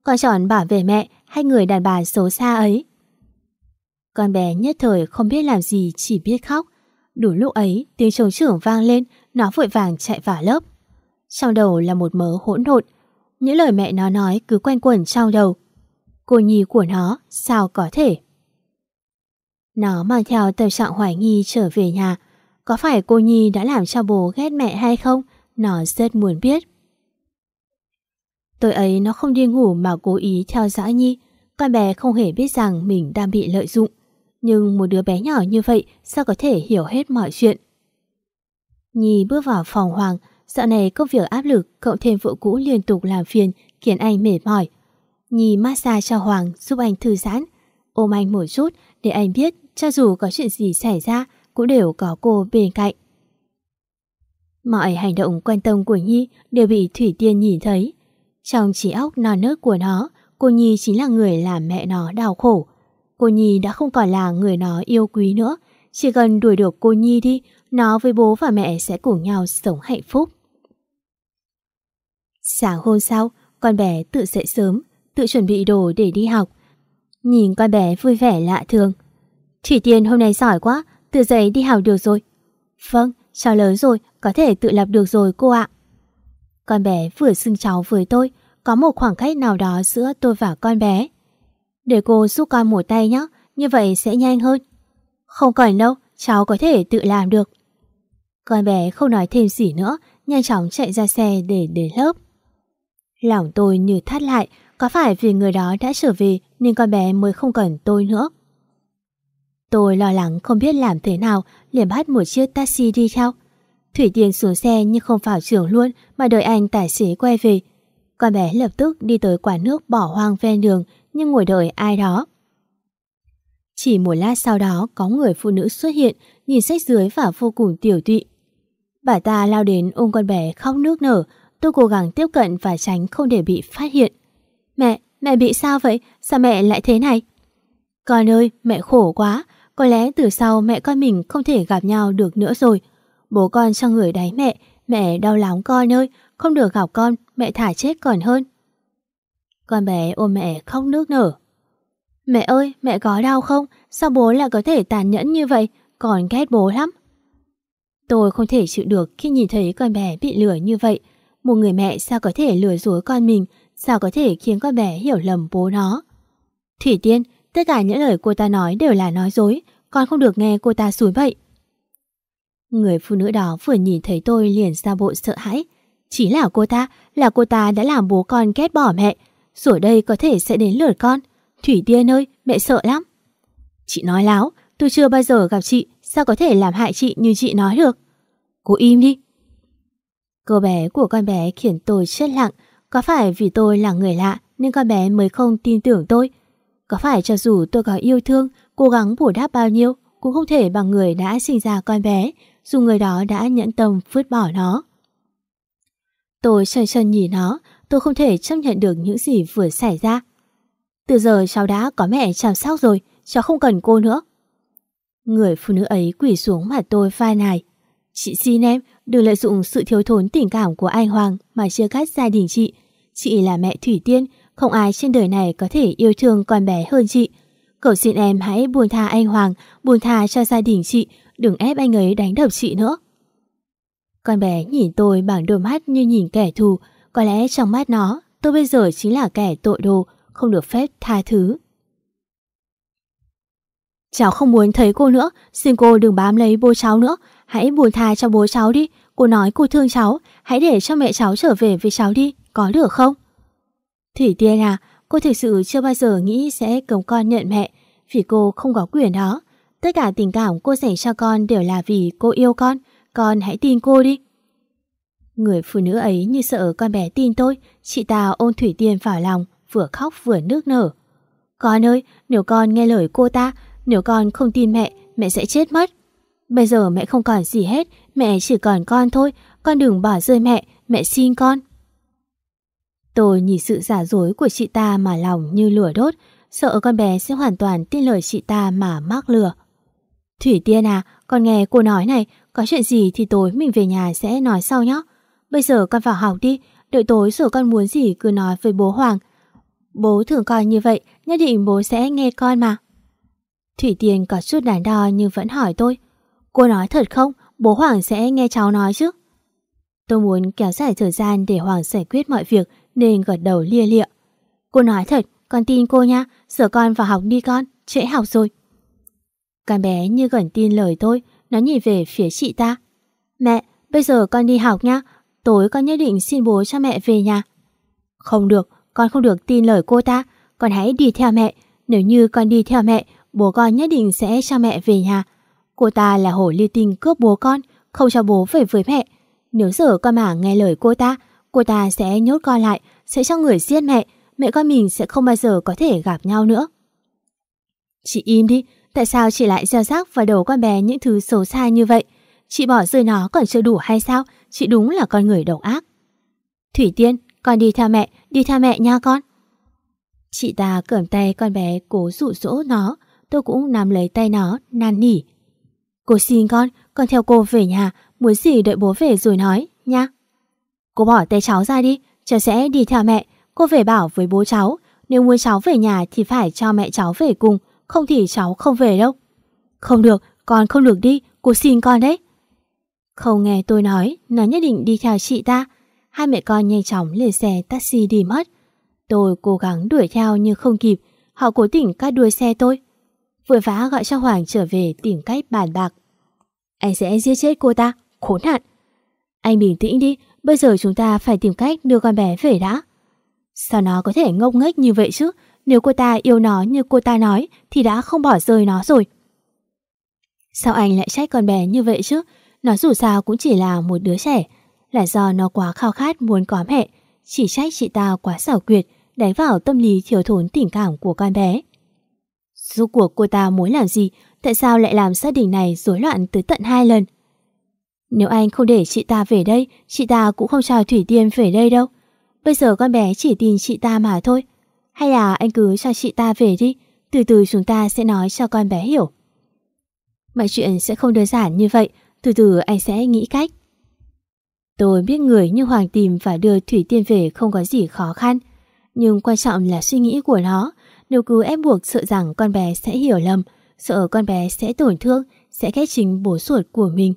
Con chọn bảo vệ mẹ hay người đàn bà xấu xa ấy. Con bé nhất thời không biết làm gì chỉ biết khóc. Đủ lúc ấy tiếng trống trưởng vang lên nó vội vàng chạy vào lớp. Trong đầu là một mớ hỗn độn. Những lời mẹ nó nói cứ quanh quẩn trong đầu. Cô nhi của nó, sao có thể? Nó mang theo tâm trạng hoài nghi trở về nhà. Có phải cô Nhi đã làm cho bố ghét mẹ hay không? Nó rất muốn biết. Tối ấy nó không đi ngủ mà cố ý theo dõi Nhi. Con bé không hề biết rằng mình đang bị lợi dụng. Nhưng một đứa bé nhỏ như vậy sao có thể hiểu hết mọi chuyện? Nhi bước vào phòng Hoàng. Dạo này công việc áp lực cộng thêm vợ cũ liên tục làm phiền khiến anh mệt mỏi. Nhi massage cho Hoàng giúp anh thư giãn. Ôm anh một chút để anh biết cho dù có chuyện gì xảy ra cũng đều có cô bên cạnh. Mọi hành động quan tâm của Nhi đều bị Thủy Tiên nhìn thấy. Trong trí óc non nớt của nó, cô Nhi chính là người làm mẹ nó đau khổ. Cô Nhi đã không còn là người nó yêu quý nữa. Chỉ cần đuổi được cô Nhi đi, nó với bố và mẹ sẽ cùng nhau sống hạnh phúc. Sáng hôm sau, con bé tự dậy sớm, tự chuẩn bị đồ để đi học. Nhìn con bé vui vẻ lạ thường. Thủy Tiên hôm nay giỏi quá, tự dậy đi học được rồi. Vâng, cháu lớn rồi, có thể tự lập được rồi cô ạ. Con bé vừa xưng cháu với tôi, có một khoảng cách nào đó giữa tôi và con bé. Để cô giúp con một tay nhé, như vậy sẽ nhanh hơn. Không cần đâu, cháu có thể tự làm được. Con bé không nói thêm gì nữa, nhanh chóng chạy ra xe để đến lớp. Lòng tôi như thắt lại, có phải vì người đó đã trở về nên con bé mới không cần tôi nữa. Tôi lo lắng không biết làm thế nào, liền bắt một chiếc taxi đi theo. Thủy Tiên xuống xe nhưng không vào trường luôn mà đợi anh tài xế quay về. Con bé lập tức đi tới quán nước bỏ hoang ven đường nhưng ngồi đợi ai đó. Chỉ một lát sau đó có người phụ nữ xuất hiện nhìn sách dưới và vô cùng tiểu tụy. Bà ta lao đến ôm con bé khóc nước nở tôi cố gắng tiếp cận và tránh không để bị phát hiện. Mẹ, mẹ bị sao vậy? Sao mẹ lại thế này? Con ơi, mẹ khổ quá. Có lẽ từ sau mẹ con mình không thể gặp nhau được nữa rồi. Bố con cho người đáy mẹ, mẹ đau lắm con ơi, không được gặp con, mẹ thả chết còn hơn. Con bé ôm mẹ khóc nước nở. Mẹ ơi, mẹ có đau không? Sao bố lại có thể tàn nhẫn như vậy? Còn ghét bố lắm. Tôi không thể chịu được khi nhìn thấy con bé bị lừa như vậy. Một người mẹ sao có thể lừa dối con mình, sao có thể khiến con bé hiểu lầm bố nó. Thủy Tiên, tất cả những lời cô ta nói đều là nói dối, con không được nghe cô ta xúi bậy. Người phụ nữ đó vừa nhìn thấy tôi liền ra bộ sợ hãi. Chỉ là cô ta, là cô ta đã làm bố con ghét bỏ mẹ. Rồi đây có thể sẽ đến lượt con. Thủy Tiên ơi, mẹ sợ lắm. Chị nói láo, tôi chưa bao giờ gặp chị, sao có thể làm hại chị như chị nói được. Cô im đi. Cô bé của con bé khiến tôi chết lặng. Có phải vì tôi là người lạ nên con bé mới không tin tưởng tôi? Có phải cho dù tôi có yêu thương, cố gắng bù đắp bao nhiêu, cũng không thể bằng người đã sinh ra con bé, dù người đó đã nhẫn tâm vứt bỏ nó. Tôi chân chân nhìn nó, tôi không thể chấp nhận được những gì vừa xảy ra. Từ giờ cháu đã có mẹ chăm sóc rồi, cháu không cần cô nữa. Người phụ nữ ấy quỳ xuống mặt tôi vai này. Chị xin em, đừng lợi dụng sự thiếu thốn tình cảm của anh Hoàng mà chia cắt gia đình chị. Chị là mẹ Thủy Tiên, không ai trên đời này có thể yêu thương con bé hơn chị. Cầu xin em hãy buông tha anh Hoàng, buông tha cho gia đình chị, đừng ép anh ấy đánh đập chị nữa. Con bé nhìn tôi bằng đôi mắt như nhìn kẻ thù, có lẽ trong mắt nó, tôi bây giờ chính là kẻ tội đồ, không được phép tha thứ. Cháu không muốn thấy cô nữa, xin cô đừng bám lấy bố cháu nữa, hãy buồn tha cho bố cháu đi. Cô nói cô thương cháu, hãy để cho mẹ cháu trở về với cháu đi, có được không? Thủy Tiên à, cô thực sự chưa bao giờ nghĩ sẽ cấm con nhận mẹ, vì cô không có quyền đó. Tất cả tình cảm cô dành cho con đều là vì cô yêu con, con hãy tin cô đi. Người phụ nữ ấy như sợ con bé tin tôi, chị ta ôm Thủy Tiên vào lòng, vừa khóc vừa nước nở. Con ơi, nếu con nghe lời cô ta, nếu con không tin mẹ, mẹ sẽ chết mất. Bây giờ mẹ không còn gì hết, mẹ chỉ còn con thôi, con đừng bỏ rơi mẹ, mẹ xin con. Tôi nhìn sự giả dối của chị ta mà lòng như lửa đốt, sợ con bé sẽ hoàn toàn tin lời chị ta mà mắc lừa. Thủy Tiên à, con nghe cô nói này, có chuyện gì thì tối mình về nhà sẽ nói sau nhé. Bây giờ con vào học đi, đợi tối rồi con muốn gì cứ nói với bố Hoàng. Bố thường con như vậy, nhất định bố sẽ nghe con mà. Thủy Tiên có chút đắn đo nhưng vẫn hỏi tôi. Cô nói thật không? Bố Hoàng sẽ nghe cháu nói chứ? Tôi muốn kéo dài thời gian để Hoàng giải quyết mọi việc nên gật đầu lia lịa. Cô nói thật, con tin cô nha, sửa con vào học đi con, trễ học rồi. Con bé như gần tin lời tôi, nó nhìn về phía chị ta. Mẹ, bây giờ con đi học nha, tối con nhất định xin bố cho mẹ về nhà. Không được, con không được tin lời cô ta, con hãy đi theo mẹ. Nếu như con đi theo mẹ, bố con nhất định sẽ cho mẹ về nhà. Cô ta là hổ ly tinh cướp bố con, không cho bố về với mẹ. Nếu giờ con mà nghe lời cô ta, cô ta sẽ nhốt con lại, sẽ cho người giết mẹ. Mẹ con mình sẽ không bao giờ có thể gặp nhau nữa. Chị im đi, tại sao chị lại gieo rắc vào đầu con bé những thứ xấu xa như vậy? Chị bỏ rơi nó còn chưa đủ hay sao? Chị đúng là con người độc ác. Thủy Tiên, con đi theo mẹ, đi theo mẹ nha con. Chị ta cầm tay con bé cố dụ dỗ nó, tôi cũng nắm lấy tay nó, nan nỉ. Cô xin con, con theo cô về nhà, muốn gì đợi bố về rồi nói, nha. Cô bỏ tay cháu ra đi, cháu sẽ đi theo mẹ, cô về bảo với bố cháu, nếu muốn cháu về nhà thì phải cho mẹ cháu về cùng, không thì cháu không về đâu. Không được, con không được đi, cô xin con đấy. Không nghe tôi nói, nó nhất định đi theo chị ta. Hai mẹ con nhanh chóng lên xe taxi đi mất. Tôi cố gắng đuổi theo nhưng không kịp, họ cố tình cắt đuôi xe tôi. Vội vã gọi cho Hoàng trở về tìm cách bàn bạc. Anh sẽ giết chết cô ta, khốn nạn. Anh bình tĩnh đi, bây giờ chúng ta phải tìm cách đưa con bé về đã. Sao nó có thể ngốc nghếch như vậy chứ? Nếu cô ta yêu nó như cô ta nói thì đã không bỏ rơi nó rồi. Sao anh lại trách con bé như vậy chứ? Nó dù sao cũng chỉ là một đứa trẻ. Là do nó quá khao khát muốn có mẹ. Chỉ trách chị ta quá xảo quyệt, đánh vào tâm lý thiếu thốn tình cảm của con bé. Rốt cuộc cô ta muốn làm gì? Tại sao lại làm gia đình này rối loạn tới tận hai lần? Nếu anh không để chị ta về đây, chị ta cũng không chào Thủy Tiên về đây đâu. Bây giờ con bé chỉ tin chị ta mà thôi. Hay là anh cứ cho chị ta về đi, từ từ chúng ta sẽ nói cho con bé hiểu. Mọi chuyện sẽ không đơn giản như vậy, từ từ anh sẽ nghĩ cách. Tôi biết người như Hoàng tìm và đưa Thủy Tiên về không có gì khó khăn, nhưng quan trọng là suy nghĩ của nó. Nếu cứ ép buộc sợ rằng con bé sẽ hiểu lầm, sợ con bé sẽ tổn thương, sẽ ghét chính bố ruột của mình.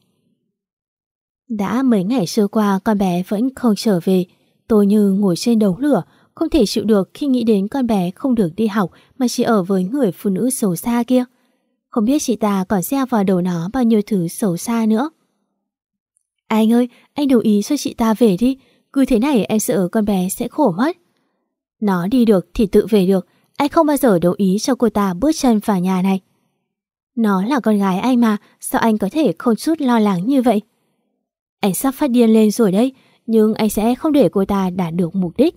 Đã mấy ngày trôi qua con bé vẫn không trở về, tôi như ngồi trên đống lửa, không thể chịu được khi nghĩ đến con bé không được đi học mà chỉ ở với người phụ nữ xấu xa kia. Không biết chị ta còn gieo vào đầu nó bao nhiêu thứ xấu xa nữa. Anh ơi, anh đồng ý cho chị ta về đi, cứ thế này em sợ con bé sẽ khổ mất. Nó đi được thì tự về được, anh không bao giờ đồng ý cho cô ta bước chân vào nhà này. Nó là con gái anh mà, sao anh có thể không chút lo lắng như vậy? Anh sắp phát điên lên rồi đấy, nhưng anh sẽ không để cô ta đạt được mục đích.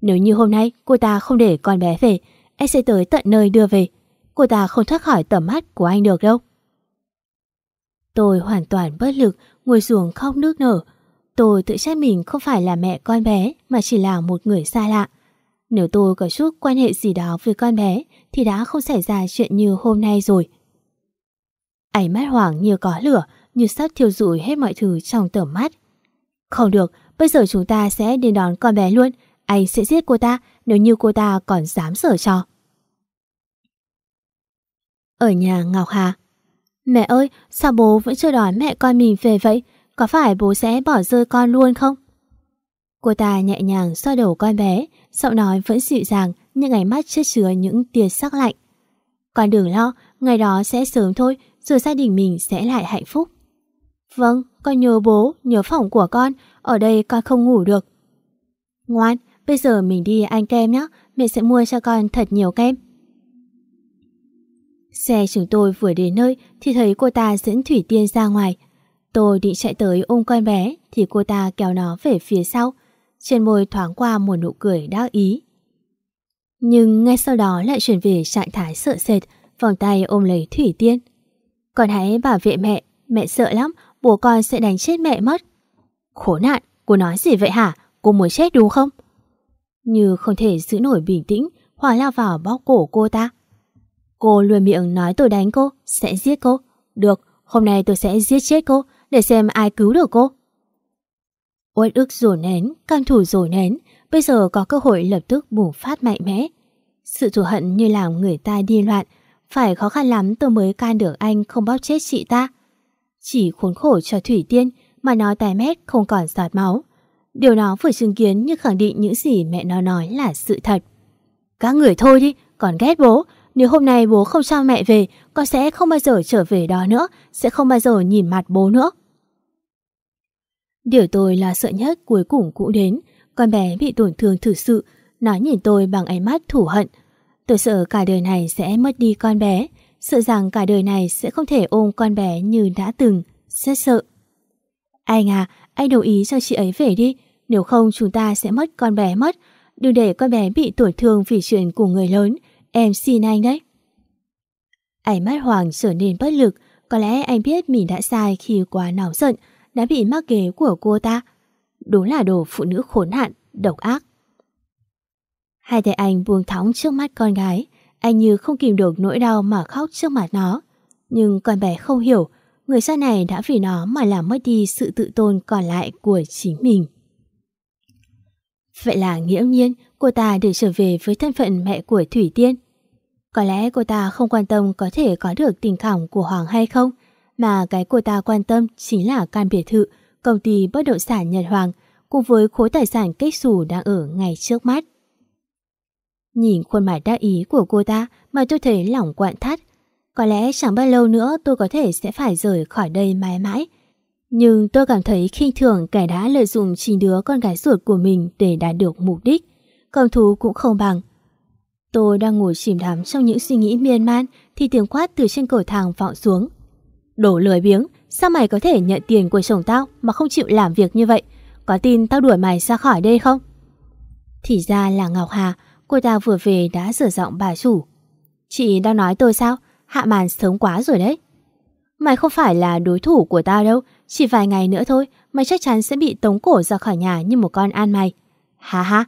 Nếu như hôm nay cô ta không để con bé về, anh sẽ tới tận nơi đưa về. Cô ta không thoát khỏi tầm mắt của anh được đâu. Tôi hoàn toàn bất lực, ngồi xuống khóc nước nở. Tôi tự trách mình không phải là mẹ con bé mà chỉ là một người xa lạ. Nếu tôi có chút quan hệ gì đó với con bé thì đã không xảy ra chuyện như hôm nay rồi. Ánh mắt Hoàng như có lửa, như sắp thiêu rụi hết mọi thứ trong tầm mắt. Không được, bây giờ chúng ta sẽ đi đón con bé luôn. Anh sẽ giết cô ta nếu như cô ta còn dám sở cho. Ở nhà Ngọc Hà Mẹ ơi, sao bố vẫn chưa đón mẹ con mình về vậy? Có phải bố sẽ bỏ rơi con luôn không? Cô ta nhẹ nhàng xoa đầu con bé, giọng nói vẫn dịu dàng nhưng ánh mắt chất chứa những tia sắc lạnh. Con đừng lo, ngày đó sẽ sớm thôi, rồi gia đình mình sẽ lại hạnh phúc. Vâng, con nhớ bố, nhớ phòng của con, ở đây con không ngủ được. Ngoan, bây giờ mình đi ăn kem nhé, mẹ sẽ mua cho con thật nhiều kem. Xe chúng tôi vừa đến nơi thì thấy cô ta dẫn Thủy Tiên ra ngoài. Tôi định chạy tới ôm con bé thì cô ta kéo nó về phía sau. Trên môi thoáng qua một nụ cười đắc ý. Nhưng ngay sau đó lại chuyển về trạng thái sợ sệt, vòng tay ôm lấy Thủy Tiên. Con hãy bảo vệ mẹ, mẹ sợ lắm, bố con sẽ đánh chết mẹ mất. Khổ nạn, cô nói gì vậy hả? Cô muốn chết đúng không? Như không thể giữ nổi bình tĩnh, Hòa lao vào bóp cổ cô ta. Cô luôn miệng nói tôi đánh cô, sẽ giết cô. Được, hôm nay tôi sẽ giết chết cô, để xem ai cứu được cô. Uất ức dồn nén, cam thủ dồn nén, bây giờ có cơ hội lập tức bùng phát mạnh mẽ. Sự thù hận như làm người ta điên loạn, phải khó khăn lắm tôi mới can được anh không bóp chết chị ta. Chỉ khốn khổ cho Thủy Tiên mà nó tài mét không còn giọt máu. Điều nó vừa chứng kiến như khẳng định những gì mẹ nó nói là sự thật. Các người thôi đi, còn ghét bố. Nếu hôm nay bố không cho mẹ về, con sẽ không bao giờ trở về đó nữa, sẽ không bao giờ nhìn mặt bố nữa. Điều tôi là sợ nhất cuối cùng cũng đến, con bé bị tổn thương thực sự, nó nhìn tôi bằng ánh mắt thủ hận. Tôi sợ cả đời này sẽ mất đi con bé, sợ rằng cả đời này sẽ không thể ôm con bé như đã từng, rất sợ. Anh à, anh đồng ý cho chị ấy về đi, nếu không chúng ta sẽ mất con bé mất. Đừng để con bé bị tổn thương vì chuyện của người lớn, em xin anh đấy. Ánh mắt Hoàng trở nên bất lực, có lẽ anh biết mình đã sai khi quá nóng giận, đã bị mắc ghế của cô ta. Đúng là đồ phụ nữ khốn hạn, độc ác. Hai tay anh buông thóng trước mắt con gái, anh như không kìm được nỗi đau mà khóc trước mặt nó. Nhưng con bé không hiểu, người cha này đã vì nó mà làm mất đi sự tự tôn còn lại của chính mình. Vậy là nghiễm nhiên cô ta được trở về với thân phận mẹ của Thủy Tiên. Có lẽ cô ta không quan tâm có thể có được tình cảm của Hoàng hay không, mà cái cô ta quan tâm chính là căn biệt thự, công ty bất động sản Nhật Hoàng cùng với khối tài sản kết xù đang ở ngay trước mắt. Nhìn khuôn mặt đa ý của cô ta mà tôi thấy lòng quặn thắt. Có lẽ chẳng bao lâu nữa tôi có thể sẽ phải rời khỏi đây mãi mãi. Nhưng tôi cảm thấy khinh thường kẻ đã lợi dụng chính đứa con gái ruột của mình để đạt được mục đích. Cầm thú cũng không bằng. Tôi đang ngồi chìm đắm trong những suy nghĩ miên man thì tiếng quát từ trên cầu thang vọng xuống. Đổ lười biếng, sao mày có thể nhận tiền của chồng tao mà không chịu làm việc như vậy? Có tin tao đuổi mày ra khỏi đây không? Thì ra là Ngọc Hà, cô ta vừa về đã sửa giọng bà chủ. Chị đang nói tôi sao? Hạ màn sớm quá rồi đấy. Mày không phải là đối thủ của tao đâu, chỉ vài ngày nữa thôi, mày chắc chắn sẽ bị tống cổ ra khỏi nhà như một con an mày. Ha ha.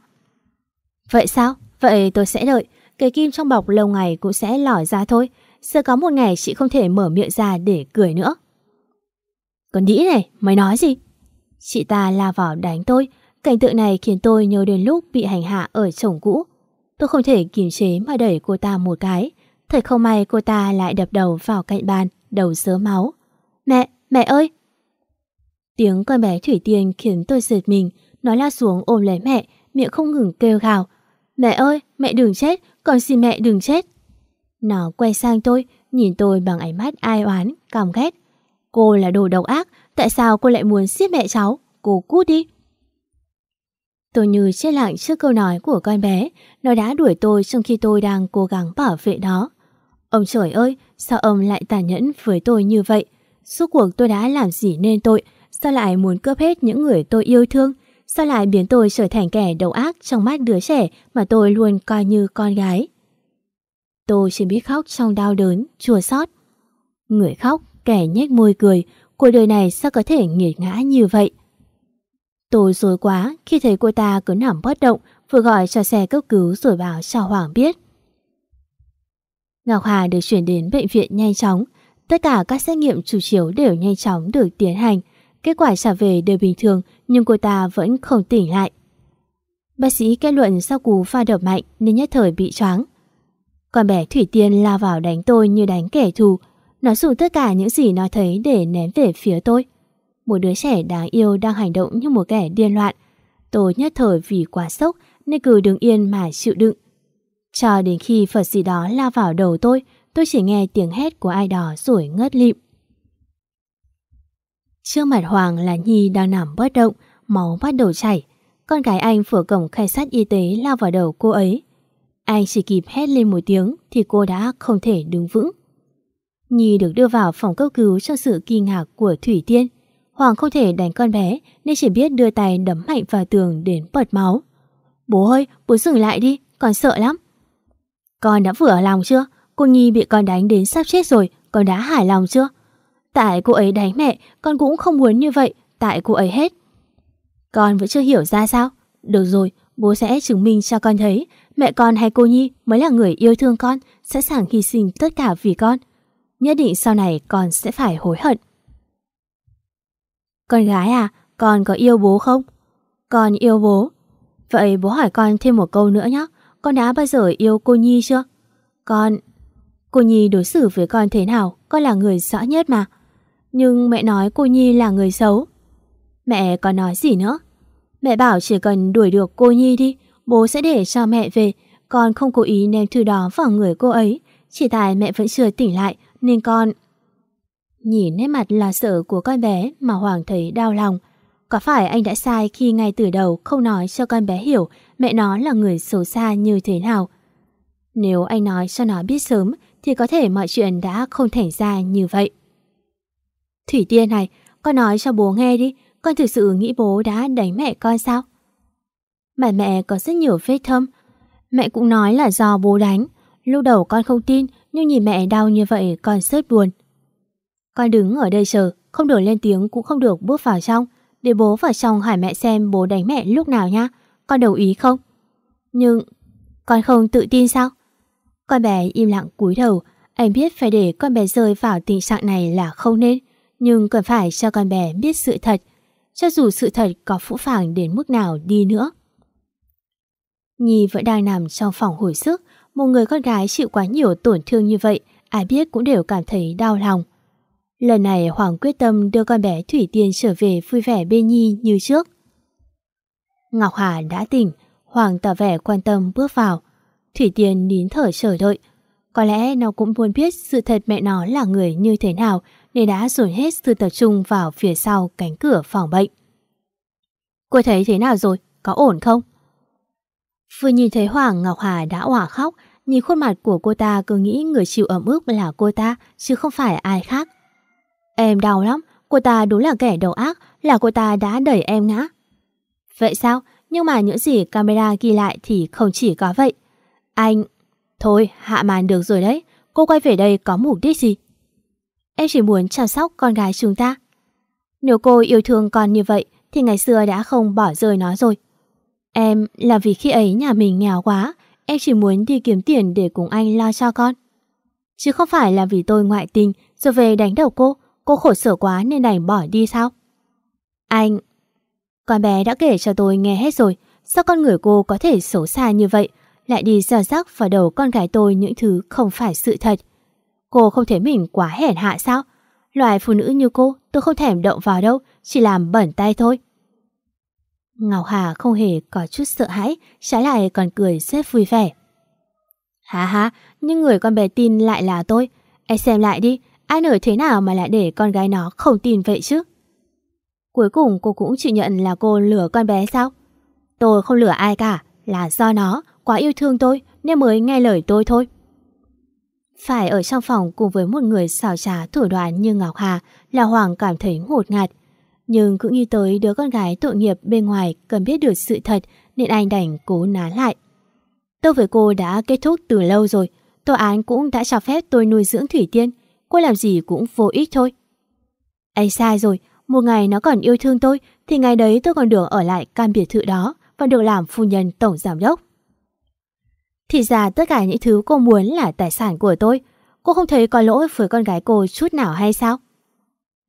Vậy sao? Vậy tôi sẽ đợi, cái kim trong bọc lâu ngày cũng sẽ lỏi ra thôi. Sẽ có một ngày chị không thể mở miệng ra để cười nữa. Còn đĩ này, mày nói gì? Chị ta la vào đánh tôi, cảnh tượng này khiến tôi nhớ đến lúc bị hành hạ ở chồng cũ. Tôi không thể kiềm chế mà đẩy cô ta một cái. Thật không may cô ta lại đập đầu vào cạnh bàn, đầu dớ máu. Mẹ, mẹ ơi! Tiếng con bé Thủy Tiên khiến tôi giật mình, nó la xuống ôm lấy mẹ, miệng không ngừng kêu gào. Mẹ ơi, mẹ đừng chết, con xin mẹ đừng chết. Nó quay sang tôi, nhìn tôi bằng ánh mắt ai oán, căm ghét. Cô là đồ độc ác, tại sao cô lại muốn giết mẹ cháu? Cô cút đi. Tôi như chết lặng trước câu nói của con bé, nó đã đuổi tôi trong khi tôi đang cố gắng bảo vệ nó. Ông trời ơi, sao ông lại tàn nhẫn với tôi như vậy? Suốt cuộc tôi đã làm gì nên tội? Sao lại muốn cướp hết những người tôi yêu thương? Sao lại biến tôi trở thành kẻ đầu ác trong mắt đứa trẻ mà tôi luôn coi như con gái? Tôi chỉ biết khóc trong đau đớn, chua xót. Người khóc, kẻ nhếch môi cười, cuộc đời này sao có thể nghiệt ngã như vậy? Tôi dối quá khi thấy cô ta cứ nằm bất động, vừa gọi cho xe cấp cứu rồi báo cho Hoàng biết. Ngọc Hà được chuyển đến bệnh viện nhanh chóng. Tất cả các xét nghiệm chủ chiếu đều nhanh chóng được tiến hành. Kết quả trả về đều bình thường nhưng cô ta vẫn không tỉnh lại. Bác sĩ kết luận sau cú pha đập mạnh nên nhất thời bị choáng. Con bé Thủy Tiên lao vào đánh tôi như đánh kẻ thù. Nó dùng tất cả những gì nó thấy để ném về phía tôi. Một đứa trẻ đáng yêu đang hành động như một kẻ điên loạn. Tôi nhất thời vì quá sốc nên cứ đứng yên mà chịu đựng. Cho đến khi Phật gì đó lao vào đầu tôi, tôi chỉ nghe tiếng hét của ai đó rồi ngất lịm. Trước mặt Hoàng là Nhi đang nằm bất động, máu bắt đầu chảy. Con gái anh vừa cổng khai sát y tế lao vào đầu cô ấy. Anh chỉ kịp hét lên một tiếng thì cô đã không thể đứng vững. Nhi được đưa vào phòng cấp cứu cho sự kinh ngạc của Thủy Tiên. Hoàng không thể đánh con bé nên chỉ biết đưa tay đấm mạnh vào tường đến bật máu. Bố ơi, bố dừng lại đi, con sợ lắm. Con đã vừa lòng chưa? Cô Nhi bị con đánh đến sắp chết rồi, con đã hài lòng chưa? Tại cô ấy đánh mẹ, con cũng không muốn như vậy, tại cô ấy hết. Con vẫn chưa hiểu ra sao? Được rồi, bố sẽ chứng minh cho con thấy mẹ con hay cô Nhi mới là người yêu thương con, sẵn sàng hy sinh tất cả vì con. Nhất định sau này con sẽ phải hối hận. Con gái à, con có yêu bố không? Con yêu bố. Vậy bố hỏi con thêm một câu nữa nhé. Con đã bao giờ yêu cô Nhi chưa? Con... Cô Nhi đối xử với con thế nào? Con là người rõ nhất mà. Nhưng mẹ nói cô Nhi là người xấu. Mẹ có nói gì nữa? Mẹ bảo chỉ cần đuổi được cô Nhi đi, bố sẽ để cho mẹ về. Con không cố ý ném thứ đó vào người cô ấy. Chỉ tại mẹ vẫn chưa tỉnh lại nên con... Nhìn nét mặt là sợ của con bé mà Hoàng thấy đau lòng. Có phải anh đã sai khi ngay từ đầu không nói cho con bé hiểu mẹ nó là người xấu xa như thế nào? Nếu anh nói cho nó biết sớm thì có thể mọi chuyện đã không thành ra như vậy. Thủy Tiên này, con nói cho bố nghe đi, con thực sự nghĩ bố đã đánh mẹ con sao? Mà mẹ có rất nhiều vết thâm. Mẹ cũng nói là do bố đánh. Lúc đầu con không tin, nhưng nhìn mẹ đau như vậy con rất buồn. Con đứng ở đây chờ, không được lên tiếng cũng không được bước vào trong. Để bố vào trong hỏi mẹ xem bố đánh mẹ lúc nào nha. Con đồng ý không? Nhưng con không tự tin sao? Con bé im lặng cúi đầu. Anh biết phải để con bé rơi vào tình trạng này là không nên. Nhưng cần phải cho con bé biết sự thật. Cho dù sự thật có phũ phàng đến mức nào đi nữa. Nhi vẫn đang nằm trong phòng hồi sức. Một người con gái chịu quá nhiều tổn thương như vậy, ai biết cũng đều cảm thấy đau lòng. Lần này Hoàng quyết tâm đưa con bé Thủy Tiên trở về vui vẻ bên Nhi như trước. Ngọc Hà đã tỉnh, Hoàng tỏ vẻ quan tâm bước vào. Thủy Tiên nín thở chờ đợi. Có lẽ nó cũng muốn biết sự thật mẹ nó là người như thế nào nên đã dồn hết sự tập trung vào phía sau cánh cửa phòng bệnh. Cô thấy thế nào rồi? Có ổn không? Vừa nhìn thấy Hoàng Ngọc Hà đã òa khóc, nhìn khuôn mặt của cô ta cứ nghĩ người chịu ẩm ức là cô ta chứ không phải ai khác. Em đau lắm, cô ta đúng là kẻ đầu ác, là cô ta đã đẩy em ngã. Vậy sao? Nhưng mà những gì camera ghi lại thì không chỉ có vậy. Anh... Thôi, hạ màn được rồi đấy. Cô quay về đây có mục đích gì? Em chỉ muốn chăm sóc con gái chúng ta. Nếu cô yêu thương con như vậy thì ngày xưa đã không bỏ rơi nó rồi. Em là vì khi ấy nhà mình nghèo quá, em chỉ muốn đi kiếm tiền để cùng anh lo cho con. Chứ không phải là vì tôi ngoại tình rồi về đánh đầu cô, cô khổ sở quá nên đành bỏ đi sao? Anh... Con bé đã kể cho tôi nghe hết rồi, sao con người cô có thể xấu xa như vậy, lại đi dò rắc vào đầu con gái tôi những thứ không phải sự thật. Cô không thấy mình quá hèn hạ sao? Loài phụ nữ như cô tôi không thèm động vào đâu, chỉ làm bẩn tay thôi. Ngọc Hà không hề có chút sợ hãi, trái lại còn cười rất vui vẻ. Hà hà, nhưng người con bé tin lại là tôi. Em xem lại đi, ai nở thế nào mà lại để con gái nó không tin vậy chứ? Cuối cùng cô cũng chịu nhận là cô lừa con bé sao? Tôi không lừa ai cả, là do nó quá yêu thương tôi nên mới nghe lời tôi thôi. Phải ở trong phòng cùng với một người xảo trá thủ đoạn như Ngọc Hà là Hoàng cảm thấy ngột ngạt. Nhưng cứ nghĩ tới đứa con gái tội nghiệp bên ngoài cần biết được sự thật nên anh đành cố ná lại. Tôi với cô đã kết thúc từ lâu rồi. Tòa án cũng đã cho phép tôi nuôi dưỡng Thủy Tiên. Cô làm gì cũng vô ích thôi. Anh sai rồi. Một ngày nó còn yêu thương tôi, thì ngày đấy tôi còn được ở lại căn biệt thự đó và được làm phu nhân tổng giám đốc. Thì ra tất cả những thứ cô muốn là tài sản của tôi. Cô không thấy có lỗi với con gái cô chút nào hay sao?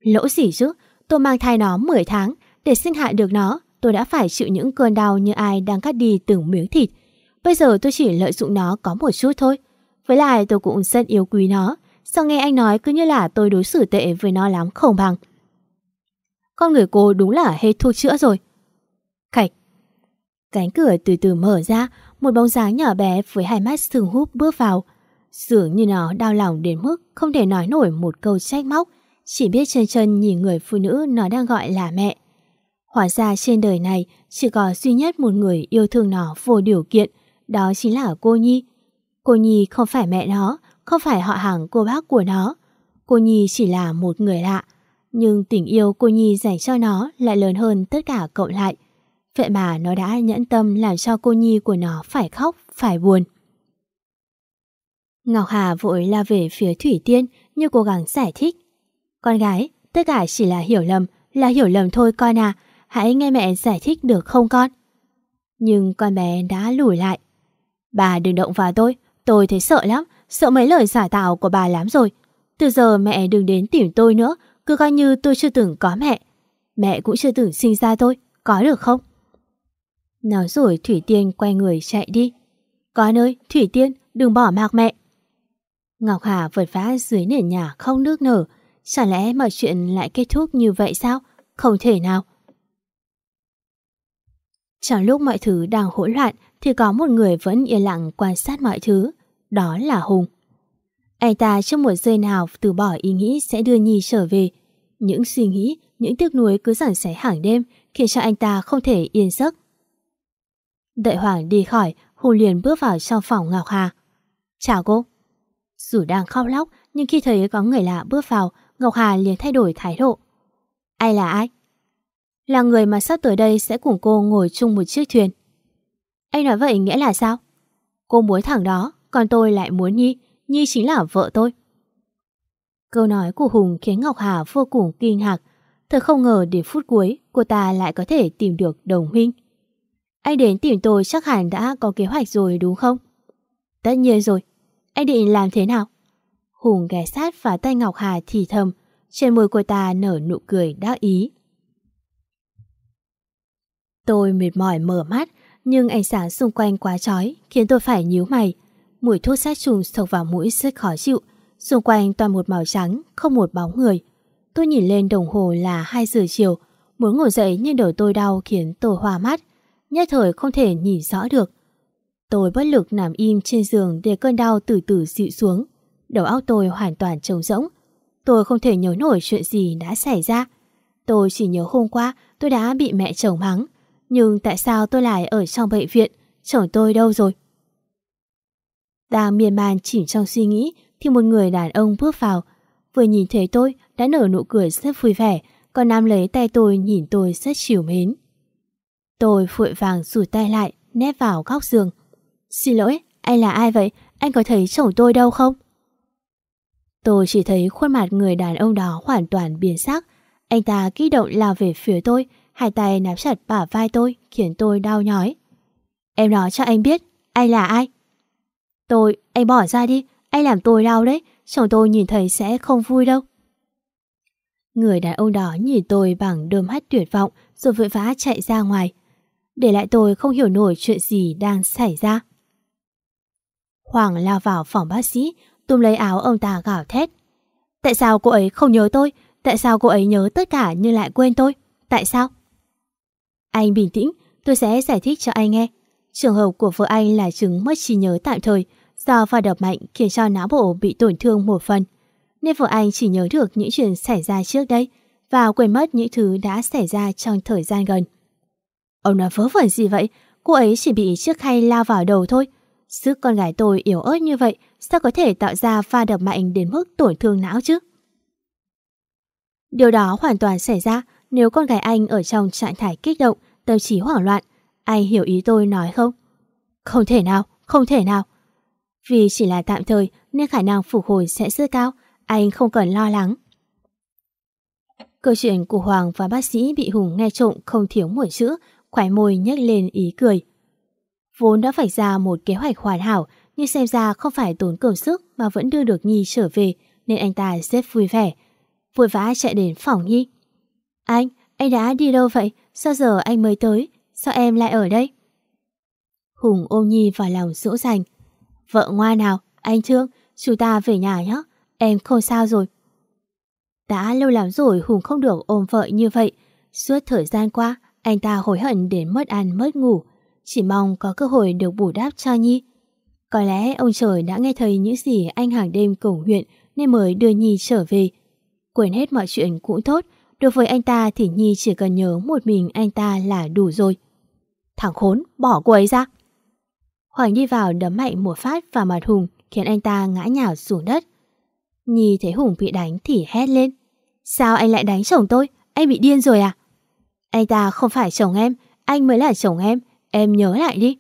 Lỗi gì chứ? Tôi mang thai nó 10 tháng. Để sinh hạ được nó, tôi đã phải chịu những cơn đau như ai đang cắt đi từng miếng thịt. Bây giờ tôi chỉ lợi dụng nó có một chút thôi. Với lại tôi cũng rất yêu quý nó. Sao nghe anh nói cứ như là tôi đối xử tệ với nó lắm không bằng. Con người cô đúng là hết thuốc chữa rồi. Khạch. Cánh cửa từ từ mở ra, một bóng dáng nhỏ bé với hai mắt sừng húp bước vào. Dường như nó đau lòng đến mức không thể nói nổi một câu trách móc, chỉ biết chân chân nhìn người phụ nữ nó đang gọi là mẹ. Hóa ra trên đời này chỉ có duy nhất một người yêu thương nó vô điều kiện, đó chính là cô Nhi. Cô Nhi không phải mẹ nó, không phải họ hàng cô bác của nó. Cô Nhi chỉ là một người lạ, nhưng tình yêu cô Nhi dành cho nó lại lớn hơn tất cả cộng lại. Vậy mà nó đã nhẫn tâm làm cho cô Nhi của nó phải khóc, phải buồn. Ngọc Hà vội la về phía Thủy Tiên như cố gắng giải thích. Con gái, tất cả chỉ là hiểu lầm, là hiểu lầm thôi con à, hãy nghe mẹ giải thích được không con? Nhưng con bé đã lùi lại. Bà đừng động vào tôi, tôi thấy sợ lắm, sợ mấy lời giả tạo của bà lắm rồi. Từ giờ mẹ đừng đến tìm tôi nữa, cứ coi như tôi chưa từng có mẹ. Mẹ cũng chưa từng sinh ra tôi, có được không? Nói rồi Thủy Tiên quay người chạy đi. Con ơi, Thủy Tiên, đừng bỏ mặc mẹ. Ngọc Hà vật vã dưới nền nhà không nước nở. Chả lẽ mọi chuyện lại kết thúc như vậy sao? Không thể nào. Trong lúc mọi thứ đang hỗn loạn thì có một người vẫn yên lặng quan sát mọi thứ. Đó là Hùng. Anh ta trong một giây nào từ bỏ ý nghĩ sẽ đưa Nhi trở về. Những suy nghĩ, những tiếc nuối cứ giảng xé hàng đêm khiến cho anh ta không thể yên giấc. Đợi Hoàng đi khỏi, Hùng liền bước vào trong phòng Ngọc Hà. Chào cô. Dù đang khóc lóc, nhưng khi thấy có người lạ bước vào, Ngọc Hà liền thay đổi thái độ. Ai là ai? Là người mà sắp tới đây sẽ cùng cô ngồi chung một chiếc thuyền. Anh nói vậy nghĩa là sao? Cô muốn thẳng đó, còn tôi lại muốn Nhi. Nhi chính là vợ tôi. Câu nói của Hùng khiến Ngọc Hà vô cùng kinh ngạc. Thật không ngờ đến phút cuối cô ta lại có thể tìm được đồng huynh. Anh đến tìm tôi chắc hẳn đã có kế hoạch rồi đúng không? Tất nhiên rồi. Anh định làm thế nào? Hùng ghé sát vào tay Ngọc Hà thì thầm. Trên môi cô ta nở nụ cười đắc ý. Tôi mệt mỏi mở mắt, nhưng ánh sáng xung quanh quá chói khiến tôi phải nhíu mày. Mùi thuốc sát trùng sộc vào mũi rất khó chịu. Xung quanh toàn một màu trắng, không một bóng người. Tôi nhìn lên đồng hồ là 2 giờ chiều. Muốn ngồi dậy nhưng đầu tôi đau khiến tôi hoa mắt. Nhất thời không thể nhìn rõ được. Tôi bất lực nằm im trên giường để cơn đau từ từ dịu xuống. Đầu óc tôi hoàn toàn trống rỗng. Tôi không thể nhớ nổi chuyện gì đã xảy ra. Tôi chỉ nhớ hôm qua tôi đã bị mẹ chồng mắng. Nhưng tại sao tôi lại ở trong bệnh viện? Chồng tôi đâu rồi? Đang miên man chìm trong suy nghĩ thì một người đàn ông bước vào. Vừa nhìn thấy tôi đã nở nụ cười rất vui vẻ, còn nam lấy tay tôi nhìn tôi rất chiều mến. Tôi vội vàng rủi tay lại, nép vào góc giường. Xin lỗi, anh là ai vậy? Anh có thấy chồng tôi đâu không? Tôi chỉ thấy khuôn mặt người đàn ông đó hoàn toàn biến sắc. Anh ta kích động lao về phía tôi, hai tay nắm chặt bả vai tôi khiến tôi đau nhói. Em nói cho anh biết, anh là ai? Tôi, anh bỏ ra đi, anh làm tôi đau đấy, chồng tôi nhìn thấy sẽ không vui đâu. Người đàn ông đó nhìn tôi bằng đôi mắt tuyệt vọng rồi vội vã chạy ra ngoài. Để lại tôi không hiểu nổi chuyện gì đang xảy ra. Hoàng lao vào phòng bác sĩ, túm lấy áo ông ta gào thét. Tại sao cô ấy không nhớ tôi? Tại sao cô ấy nhớ tất cả nhưng lại quên tôi? Tại sao? Anh bình tĩnh, tôi sẽ giải thích cho anh nghe. Trường hợp của vợ anh là chứng mất trí nhớ tạm thời do va đập mạnh khiến cho não bộ bị tổn thương một phần. Nên vợ anh chỉ nhớ được những chuyện xảy ra trước đây và quên mất những thứ đã xảy ra trong thời gian gần. Ông nói vớ vẩn gì vậy? Cô ấy chỉ bị chiếc khay lao vào đầu thôi. Sức con gái tôi yếu ớt như vậy sao có thể tạo ra va đập mạnh đến mức tổn thương não chứ? Điều đó hoàn toàn xảy ra nếu con gái anh ở trong trạng thái kích động, tâm trí hoảng loạn. Anh hiểu ý tôi nói không? Không thể nào, không thể nào. Vì chỉ là tạm thời nên khả năng phục hồi sẽ rất cao, anh không cần lo lắng. Câu chuyện của Hoàng và bác sĩ bị Hùng nghe trộm không thiếu một chữ, khoái môi nhếch lên ý cười. Vốn đã phải ra một kế hoạch hoàn hảo, nhưng xem ra không phải tốn công sức mà vẫn đưa được Nhi trở về, nên anh ta rất vui vẻ. Vội vã chạy đến phòng Nhi. Anh, anh đã đi đâu vậy? Sao giờ anh mới tới? Sao em lại ở đây? Hùng ôm Nhi vào lòng dỗ dành. Vợ ngoan nào, anh thương, chúng ta về nhà nhé. Em không sao rồi. Đã lâu lắm rồi Hùng không được ôm vợ như vậy. Suốt thời gian qua, anh ta hối hận đến mất ăn mất ngủ. Chỉ mong có cơ hội được bù đắp cho Nhi. Có lẽ ông trời đã nghe thấy những gì anh hàng đêm cầu nguyện nên mới đưa Nhi trở về. Quên hết mọi chuyện cũng tốt, Đối với anh ta thì Nhi chỉ cần nhớ một mình anh ta là đủ rồi. Thằng khốn, bỏ cô ấy ra. Hoàng đi vào đấm mạnh một phát vào mặt Hùng khiến anh ta ngã nhào xuống đất. Nhi thấy Hùng bị đánh thì hét lên. Sao anh lại đánh chồng tôi? Anh bị điên rồi à? Anh ta không phải chồng em, anh mới là chồng em, em nhớ lại đi.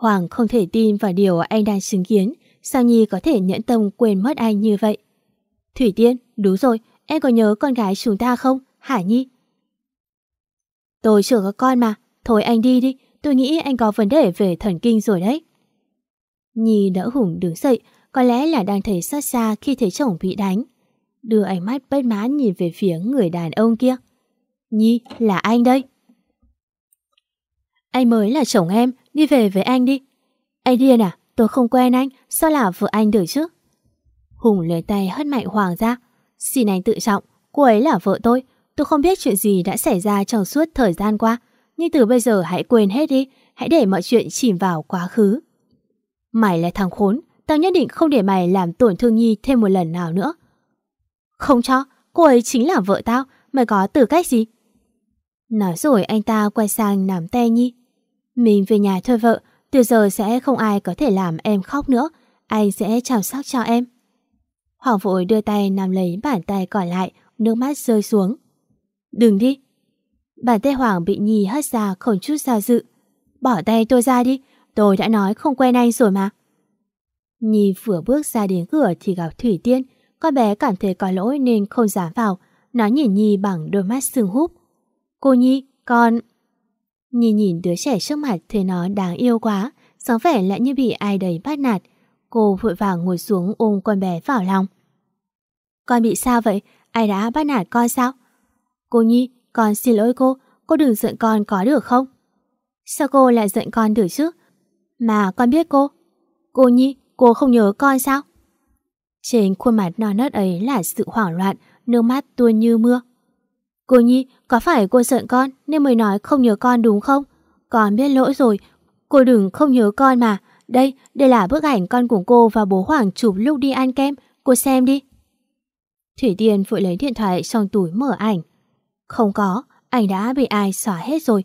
Hoàng không thể tin vào điều anh đang chứng kiến, sao Nhi có thể nhẫn tâm quên mất anh như vậy. Thủy Tiên, đúng rồi, Em có nhớ con gái chúng ta không, Hả Nhi? Tôi chưa có con mà, thôi anh đi đi, tôi nghĩ anh có vấn đề về thần kinh rồi đấy. Nhi đỡ Hùng đứng dậy, có lẽ là đang thấy xót xa khi thấy chồng bị đánh. Đưa ánh mắt bất mãn nhìn về phía người đàn ông kia. Nhi, là anh đây. Anh mới là chồng em, đi về với anh đi. Anh điên à, tôi không quen anh, sao là vợ anh được chứ? Hùng lấy tay hất mạnh Hoàng ra. Xin anh tự trọng, cô ấy là vợ tôi. Tôi không biết chuyện gì đã xảy ra trong suốt thời gian qua. Nhưng từ bây giờ hãy quên hết đi, hãy để mọi chuyện chìm vào quá khứ. Mày là thằng khốn, tao nhất định không để mày làm tổn thương Nhi thêm một lần nào nữa. Không cho, cô ấy chính là vợ tao, mày có tư cách gì? Nói rồi anh ta quay sang nắm tay Nhi. Mình về nhà thôi vợ, từ giờ sẽ không ai có thể làm em khóc nữa, anh sẽ chăm sóc cho em. Hoàng vội đưa tay nắm lấy bàn tay còn lại, nước mắt rơi xuống. Đừng đi. Bàn tay Hoàng bị Nhi hất ra không chút do dự. Bỏ tay tôi ra đi, tôi đã nói không quen anh rồi mà. Nhi vừa bước ra đến cửa thì gặp Thủy Tiên, con bé cảm thấy có lỗi nên không dám vào, nó nhìn Nhi bằng đôi mắt sưng húp. Cô Nhi, con... Nhi nhìn đứa trẻ trước mặt thấy nó đáng yêu quá, dáng vẻ lại như bị ai đấy bắt nạt. Cô vội vàng ngồi xuống ôm con bé vào lòng. Con bị sao vậy? Ai đã bắt nạt con sao? Cô Nhi, con xin lỗi cô, cô đừng giận con có được không? Sao cô lại giận con được chứ? Mà con biết cô. Cô Nhi, cô không nhớ con sao? Trên khuôn mặt non nớt ấy là sự hoảng loạn, nước mắt tuôn như mưa. Cô Nhi, có phải cô giận con nên mới nói không nhớ con đúng không? Con biết lỗi rồi, cô đừng không nhớ con mà. Đây, đây là bức ảnh con cùng cô và bố Hoàng chụp lúc đi ăn kem, cô xem đi. Thủy Tiên vội lấy điện thoại trong túi mở ảnh. Không có, ảnh đã bị ai xóa hết rồi.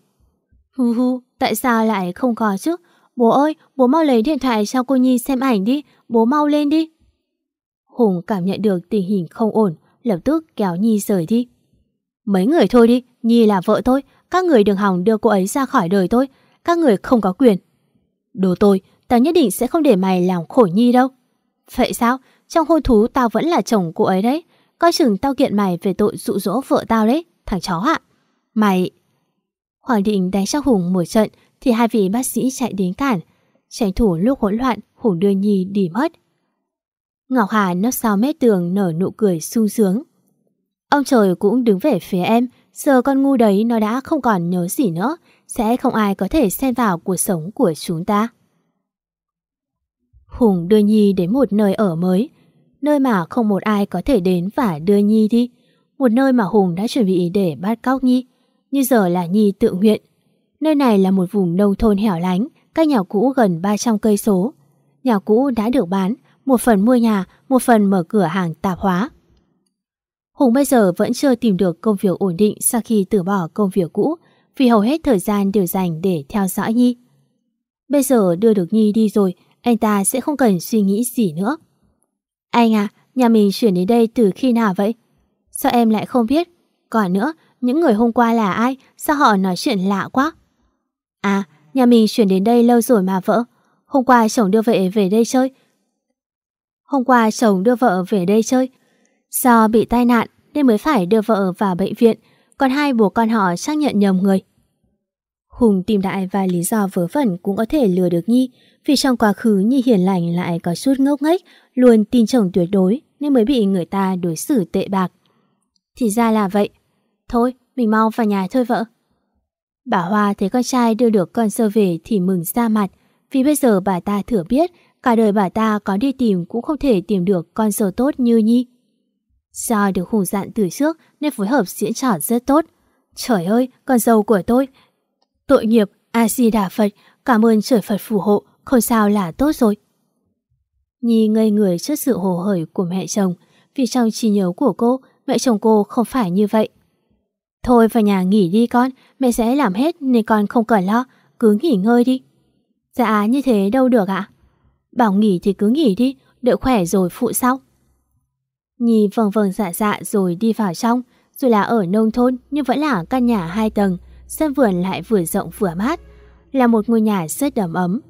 Hu hu, tại sao lại không có chứ? Bố ơi, bố mau lấy điện thoại cho cô Nhi xem ảnh đi, bố mau lên đi. Hùng cảm nhận được tình hình không ổn, lập tức kéo Nhi rời đi. Mấy người thôi đi, Nhi là vợ tôi, các người đừng hòng đưa cô ấy ra khỏi đời tôi, các người không có quyền. Đồ tôi, tao nhất định sẽ không để mày làm khổ Nhi đâu. Vậy sao? Trong hôn thú tao vẫn là chồng cô ấy đấy. Coi chừng tao kiện mày về tội dụ dỗ vợ tao đấy, thằng chó ạ. Mày... Hoàng định đánh cho Hùng một trận thì hai vị bác sĩ chạy đến cản. Tranh thủ lúc hỗn loạn, Hùng đưa Nhi đi mất. Ngọc Hà nấp sau mét tường nở nụ cười sung sướng. Ông trời cũng đứng về phía em, giờ con ngu đấy nó đã không còn nhớ gì nữa, sẽ không ai có thể xen vào cuộc sống của chúng ta. Hùng đưa Nhi đến một nơi ở mới, nơi mà không một ai có thể đến và đưa Nhi đi. Một nơi mà Hùng đã chuẩn bị để bắt cóc Nhi, như giờ là Nhi tự nguyện. Nơi này là một vùng nông thôn hẻo lánh, cách nhà cũ gần 300 cây số. Nhà cũ đã được bán, một phần mua nhà, một phần mở cửa hàng tạp hóa. Hùng bây giờ vẫn chưa tìm được công việc ổn định sau khi từ bỏ công việc cũ vì hầu hết thời gian đều dành để theo dõi Nhi. Bây giờ đưa được Nhi đi rồi, anh ta sẽ không cần suy nghĩ gì nữa. Anh à, nhà mình chuyển đến đây từ khi nào vậy? Sao em lại không biết? Còn nữa, những người hôm qua là ai? Sao họ nói chuyện lạ quá? À, nhà mình chuyển đến đây lâu rồi mà vợ. Hôm qua chồng đưa vợ về đây chơi. Hôm qua chồng đưa vợ về đây chơi. Do bị tai nạn nên mới phải đưa vợ vào bệnh viện, còn hai bố con họ xác nhận nhầm người. Hùng tìm đại vài lý do vớ vẩn cũng có thể lừa được Nhi, vì trong quá khứ Nhi hiền lành lại có chút ngốc nghếch, luôn tin chồng tuyệt đối nên mới bị người ta đối xử tệ bạc. Thì ra là vậy. Thôi, mình mau vào nhà thôi vợ. Bà Hoa thấy con trai đưa được con sơ về thì mừng ra mặt, vì bây giờ bà ta thừa biết cả đời bà ta có đi tìm cũng không thể tìm được con sơ tốt như Nhi. Do được hùng dặn từ trước nên phối hợp diễn trò rất tốt. Trời ơi, con dâu của tôi. Tội nghiệp, A-di-đà Phật, cảm ơn trời Phật phù hộ, không sao là tốt rồi. Nhi ngây người trước sự hồ hởi của mẹ chồng, vì trong trí nhớ của cô, mẹ chồng cô không phải như vậy. Thôi vào nhà nghỉ đi con, mẹ sẽ làm hết nên con không cần lo, cứ nghỉ ngơi đi. Dạ như thế đâu được ạ? Bảo nghỉ thì cứ nghỉ đi, đợi khỏe rồi phụ sau. Nhi vầng vầng dạ dạ rồi đi vào trong, dù là ở nông thôn nhưng vẫn là căn nhà hai tầng, sân vườn lại vừa rộng vừa mát, là một ngôi nhà rất đầm ấm.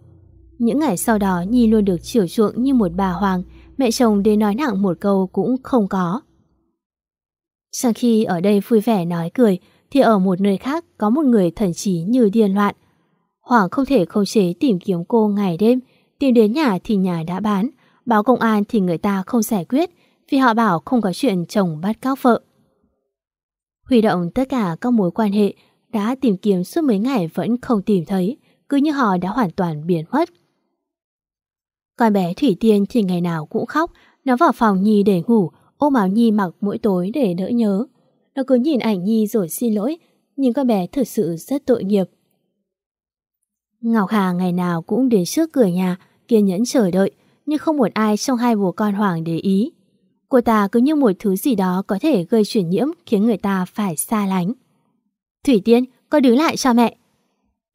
Những ngày sau đó Nhi luôn được chiều chuộng như một bà hoàng, mẹ chồng đến nói nặng một câu cũng không có. Sau khi ở đây vui vẻ nói cười, thì ở một nơi khác có một người thần trí như điên loạn. Hoàng không thể không chế tìm kiếm cô ngày đêm, tìm đến nhà thì nhà đã bán, báo công an thì người ta không giải quyết, vì họ bảo không có chuyện chồng bắt cóc vợ. Huy động tất cả các mối quan hệ đã tìm kiếm suốt mấy ngày vẫn không tìm thấy, cứ như họ đã hoàn toàn biến mất. Con bé Thủy Tiên thì ngày nào cũng khóc, nó vào phòng Nhi để ngủ, ôm áo Nhi mặc mỗi tối để đỡ nhớ. Nó cứ nhìn ảnh Nhi rồi xin lỗi, nhưng con bé thực sự rất tội nghiệp. Ngọc Hà ngày nào cũng đến trước cửa nhà, kiên nhẫn chờ đợi, nhưng không một ai trong hai bố con Hoàng để ý. Cô ta cứ như một thứ gì đó có thể gây chuyển nhiễm khiến người ta phải xa lánh. Thủy Tiên, con đứng lại cho mẹ.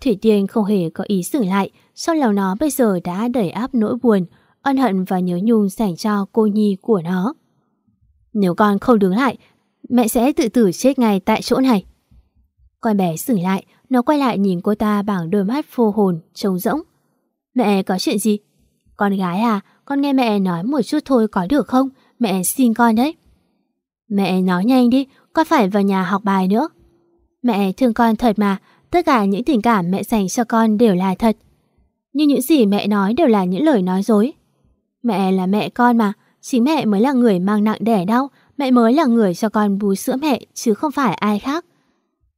Thủy Tiên không hề có ý xử lại, sau lòng nó bây giờ đã đẩy áp nỗi buồn, ân hận và nhớ nhung dành cho cô nhi của nó. Nếu con không đứng lại, mẹ sẽ tự tử chết ngay tại chỗ này. Con bé dừng lại, nó quay lại nhìn cô ta bằng đôi mắt vô hồn, trông rỗng. Mẹ có chuyện gì? Con gái à, con nghe mẹ nói một chút thôi có được không? Mẹ xin con đấy. Mẹ nói nhanh đi, con phải vào nhà học bài nữa. Mẹ thương con thật mà, tất cả những tình cảm mẹ dành cho con đều là thật. Nhưng những gì mẹ nói đều là những lời nói dối. Mẹ là mẹ con mà, chính mẹ mới là người mang nặng đẻ đau, mẹ mới là người cho con bú sữa mẹ chứ không phải ai khác.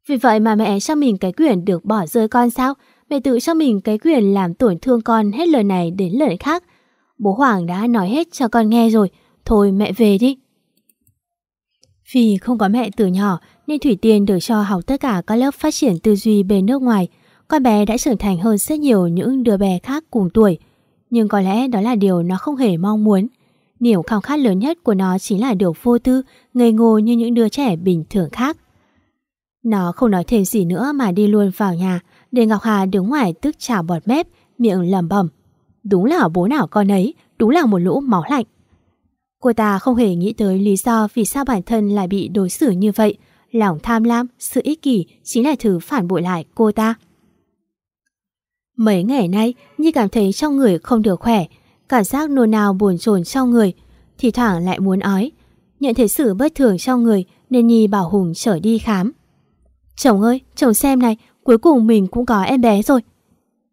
Vì vậy mà mẹ cho mình cái quyền được bỏ rơi con sao? Mẹ tự cho mình cái quyền làm tổn thương con hết lời này đến lời khác. Bố Hoàng đã nói hết cho con nghe rồi, thôi mẹ về đi. Vì không có mẹ từ nhỏ nên Thủy Tiên được cho học tất cả các lớp phát triển tư duy bên nước ngoài. Con bé đã trưởng thành hơn rất nhiều những đứa bé khác cùng tuổi. Nhưng có lẽ đó là điều nó không hề mong muốn. Niềm khao khát lớn nhất của nó chính là được vô tư, ngây ngô như những đứa trẻ bình thường khác. Nó không nói thêm gì nữa mà đi luôn vào nhà, để Ngọc Hà đứng ngoài tức chảo bọt mép, miệng lẩm bẩm. Đúng là bố nào con ấy, đúng là một lũ máu lạnh. Cô ta không hề nghĩ tới lý do vì sao bản thân lại bị đối xử như vậy. Lòng tham lam, sự ích kỷ chính là thứ phản bội lại cô ta. Mấy ngày nay, Nhi cảm thấy trong người không được khỏe, cảm giác nôn nao buồn chồn trong người, thì thoảng lại muốn ói. Nhận thấy sự bất thường trong người nên Nhi bảo Hùng trở đi khám. Chồng ơi, chồng xem này, cuối cùng mình cũng có em bé rồi.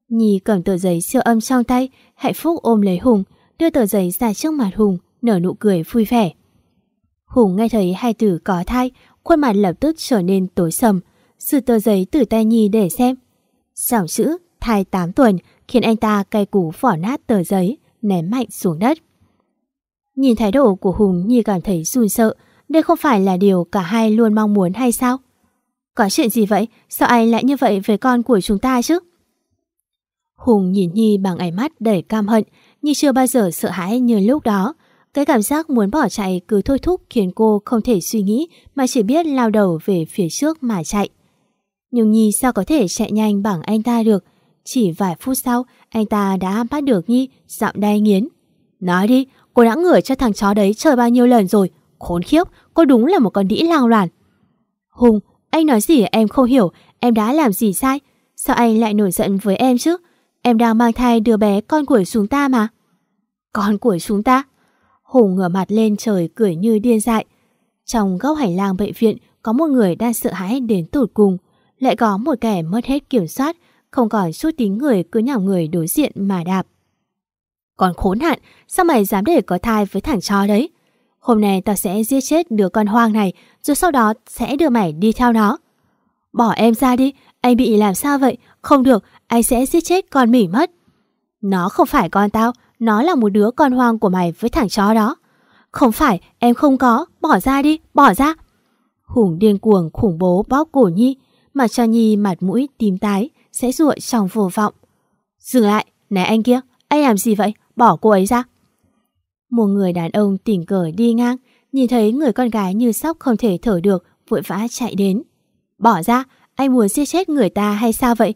Nhi cầm tờ giấy siêu âm trong tay, hạnh phúc ôm lấy Hùng, đưa tờ giấy ra trước mặt Hùng, nở nụ cười vui vẻ. Hùng nghe thấy hai từ có thai, khuôn mặt lập tức trở nên tối sầm, sự tờ giấy từ tay Nhi để xem. Dòng chữ thai 8 tuần khiến anh ta cay cú vỏ nát tờ giấy, ném mạnh xuống đất. Nhìn thái độ của Hùng Nhi cảm thấy run sợ, đây không phải là điều cả hai luôn mong muốn hay sao? Có chuyện gì vậy? Sao anh lại như vậy với con của chúng ta chứ? Hùng nhìn Nhi bằng ánh mắt đầy cam hận, Nhi chưa bao giờ sợ hãi như lúc đó. Cái cảm giác muốn bỏ chạy cứ thôi thúc khiến cô không thể suy nghĩ mà chỉ biết lao đầu về phía trước mà chạy. Nhưng Nhi sao có thể chạy nhanh bằng anh ta được? Chỉ vài phút sau, anh ta đã bắt được Nhi, giọng đai nghiến. Nói đi, cô đã ngửi cho thằng chó đấy chơi bao nhiêu lần rồi. Khốn khiếp, cô đúng là một con đĩ lang loạn. Hùng, anh nói gì em không hiểu, em đã làm gì sai? Sao anh lại nổi giận với em chứ? Em đang mang thai đứa bé con của chúng ta mà. Con của chúng ta? Hùng ngửa mặt lên trời cười như điên dại. Trong góc hành lang bệnh viện có một người đang sợ hãi đến tụt cùng. Lại có một kẻ mất hết kiểm soát, không còn chút tính người cứ nhào người đối diện mà đạp. Còn khốn hạn, sao mày dám để có thai với thằng chó đấy? Hôm nay tao sẽ giết chết đứa con hoang này, rồi sau đó sẽ đưa mày đi theo nó. Bỏ em ra đi, anh bị làm sao vậy? Không được, anh sẽ giết chết con mỉ mất. Nó không phải con tao, nó là một đứa con hoang của mày với thằng chó đó. Không phải, em không có, bỏ ra đi, bỏ ra. Hùng điên cuồng khủng bố bóp cổ Nhi, mà cho Nhi mặt mũi tím tái, sẽ ruội trong vô vọng. Dừng lại, này anh kia, anh làm gì vậy? Bỏ cô ấy ra. Một người đàn ông tỉnh cờ đi ngang, nhìn thấy người con gái như sóc không thể thở được, vội vã chạy đến. Bỏ ra, anh muốn giết chết người ta hay sao vậy?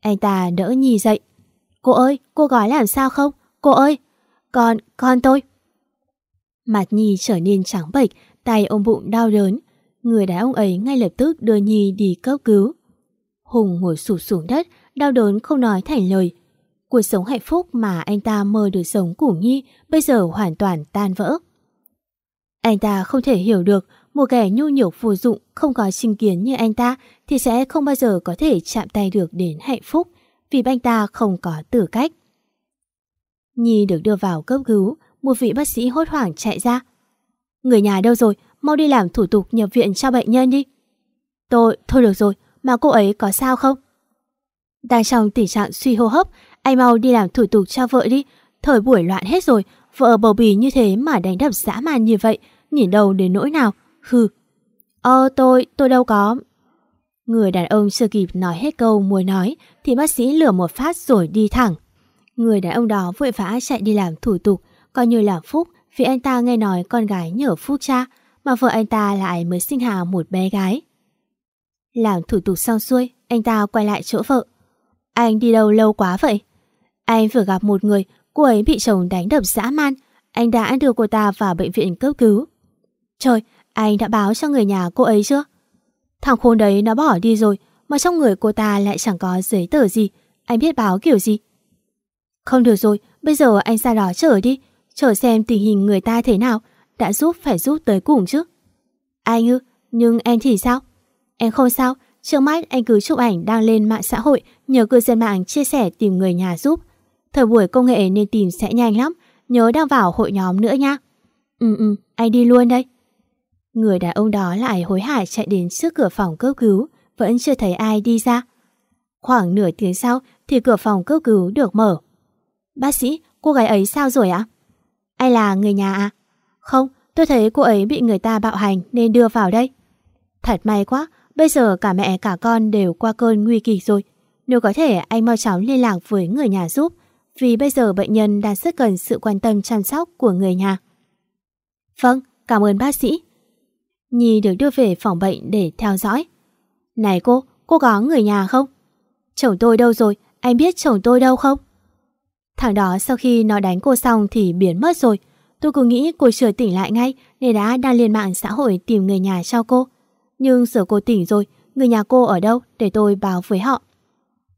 Anh ta đỡ Nhi dậy. Cô ơi, cô gói làm sao không? Cô ơi, con, con tôi. Mặt Nhi trở nên trắng bệch, tay ôm bụng đau đớn. Người đàn ông ấy ngay lập tức đưa Nhi đi cấp cứu. Hùng ngồi sụp xuống đất, đau đớn không nói thành lời. Cuộc sống hạnh phúc mà anh ta mơ được sống cùng Nhi bây giờ hoàn toàn tan vỡ. Anh ta không thể hiểu được một kẻ nhu nhược vô dụng không có sinh kiến như anh ta thì sẽ không bao giờ có thể chạm tay được đến hạnh phúc vì anh ta không có tư cách. Nhi được đưa vào cấp cứu, một vị bác sĩ hốt hoảng chạy ra. Người nhà đâu rồi, mau đi làm thủ tục nhập viện cho bệnh nhân đi. Tôi, thôi được rồi, mà cô ấy có sao không? Đang trong tình trạng suy hô hấp, anh mau đi làm thủ tục cho vợ đi. Thời buổi loạn hết rồi, vợ bầu bì như thế mà đánh đập dã man như vậy, nhìn đầu đến nỗi nào. Hừ. Ờ, tôi, tôi đâu có. Người đàn ông chưa kịp nói hết câu muốn nói thì bác sĩ lửa một phát rồi đi thẳng. Người đàn ông đó vội vã chạy đi làm thủ tục, coi như là phúc vì anh ta nghe nói con gái nhờ phúc cha mà vợ anh ta lại mới sinh hạ một bé gái. Làm thủ tục xong xuôi, anh ta quay lại chỗ vợ. Anh đi đâu lâu quá vậy? Anh vừa gặp một người, cô ấy bị chồng đánh đập dã man. Anh đã đưa cô ta vào bệnh viện cấp cứu. Trời, anh đã báo cho người nhà cô ấy chưa? Thằng khốn đấy nó bỏ đi rồi, mà trong người cô ta lại chẳng có giấy tờ gì. Anh biết báo kiểu gì? Không được rồi, bây giờ anh ra đó chờ đi. Chờ xem tình hình người ta thế nào. Đã giúp phải giúp tới cùng chứ. Anh ư, nhưng em thì sao? Em không sao, trước mắt anh cứ chụp ảnh đăng lên mạng xã hội nhờ cư dân mạng chia sẻ tìm người nhà giúp. Thời buổi công nghệ nên tìm sẽ nhanh lắm, nhớ đăng vào hội nhóm nữa nha. Ừ ừ, anh đi luôn đây. Người đàn ông đó lại hối hả chạy đến trước cửa phòng cấp cứu, vẫn chưa thấy ai đi ra. Khoảng nửa tiếng sau thì cửa phòng cấp cứu được mở. Bác sĩ, cô gái ấy sao rồi ạ? Ai là người nhà à? Không, tôi thấy cô ấy bị người ta bạo hành nên đưa vào đây. Thật may quá, bây giờ cả mẹ cả con đều qua cơn nguy kịch rồi. Nếu có thể anh mau chóng liên lạc với người nhà giúp, vì bây giờ bệnh nhân đang rất cần sự quan tâm chăm sóc của người nhà. Vâng, cảm ơn bác sĩ. Nhi được đưa về phòng bệnh để theo dõi. Này cô, cô có người nhà không? Chồng tôi đâu rồi, anh biết chồng tôi đâu không? Thằng đó sau khi nó đánh cô xong thì biến mất rồi. Tôi cứ nghĩ cô chưa tỉnh lại ngay nên đã đăng lên mạng xã hội tìm người nhà cho cô. Nhưng giờ cô tỉnh rồi, người nhà cô ở đâu để tôi báo với họ.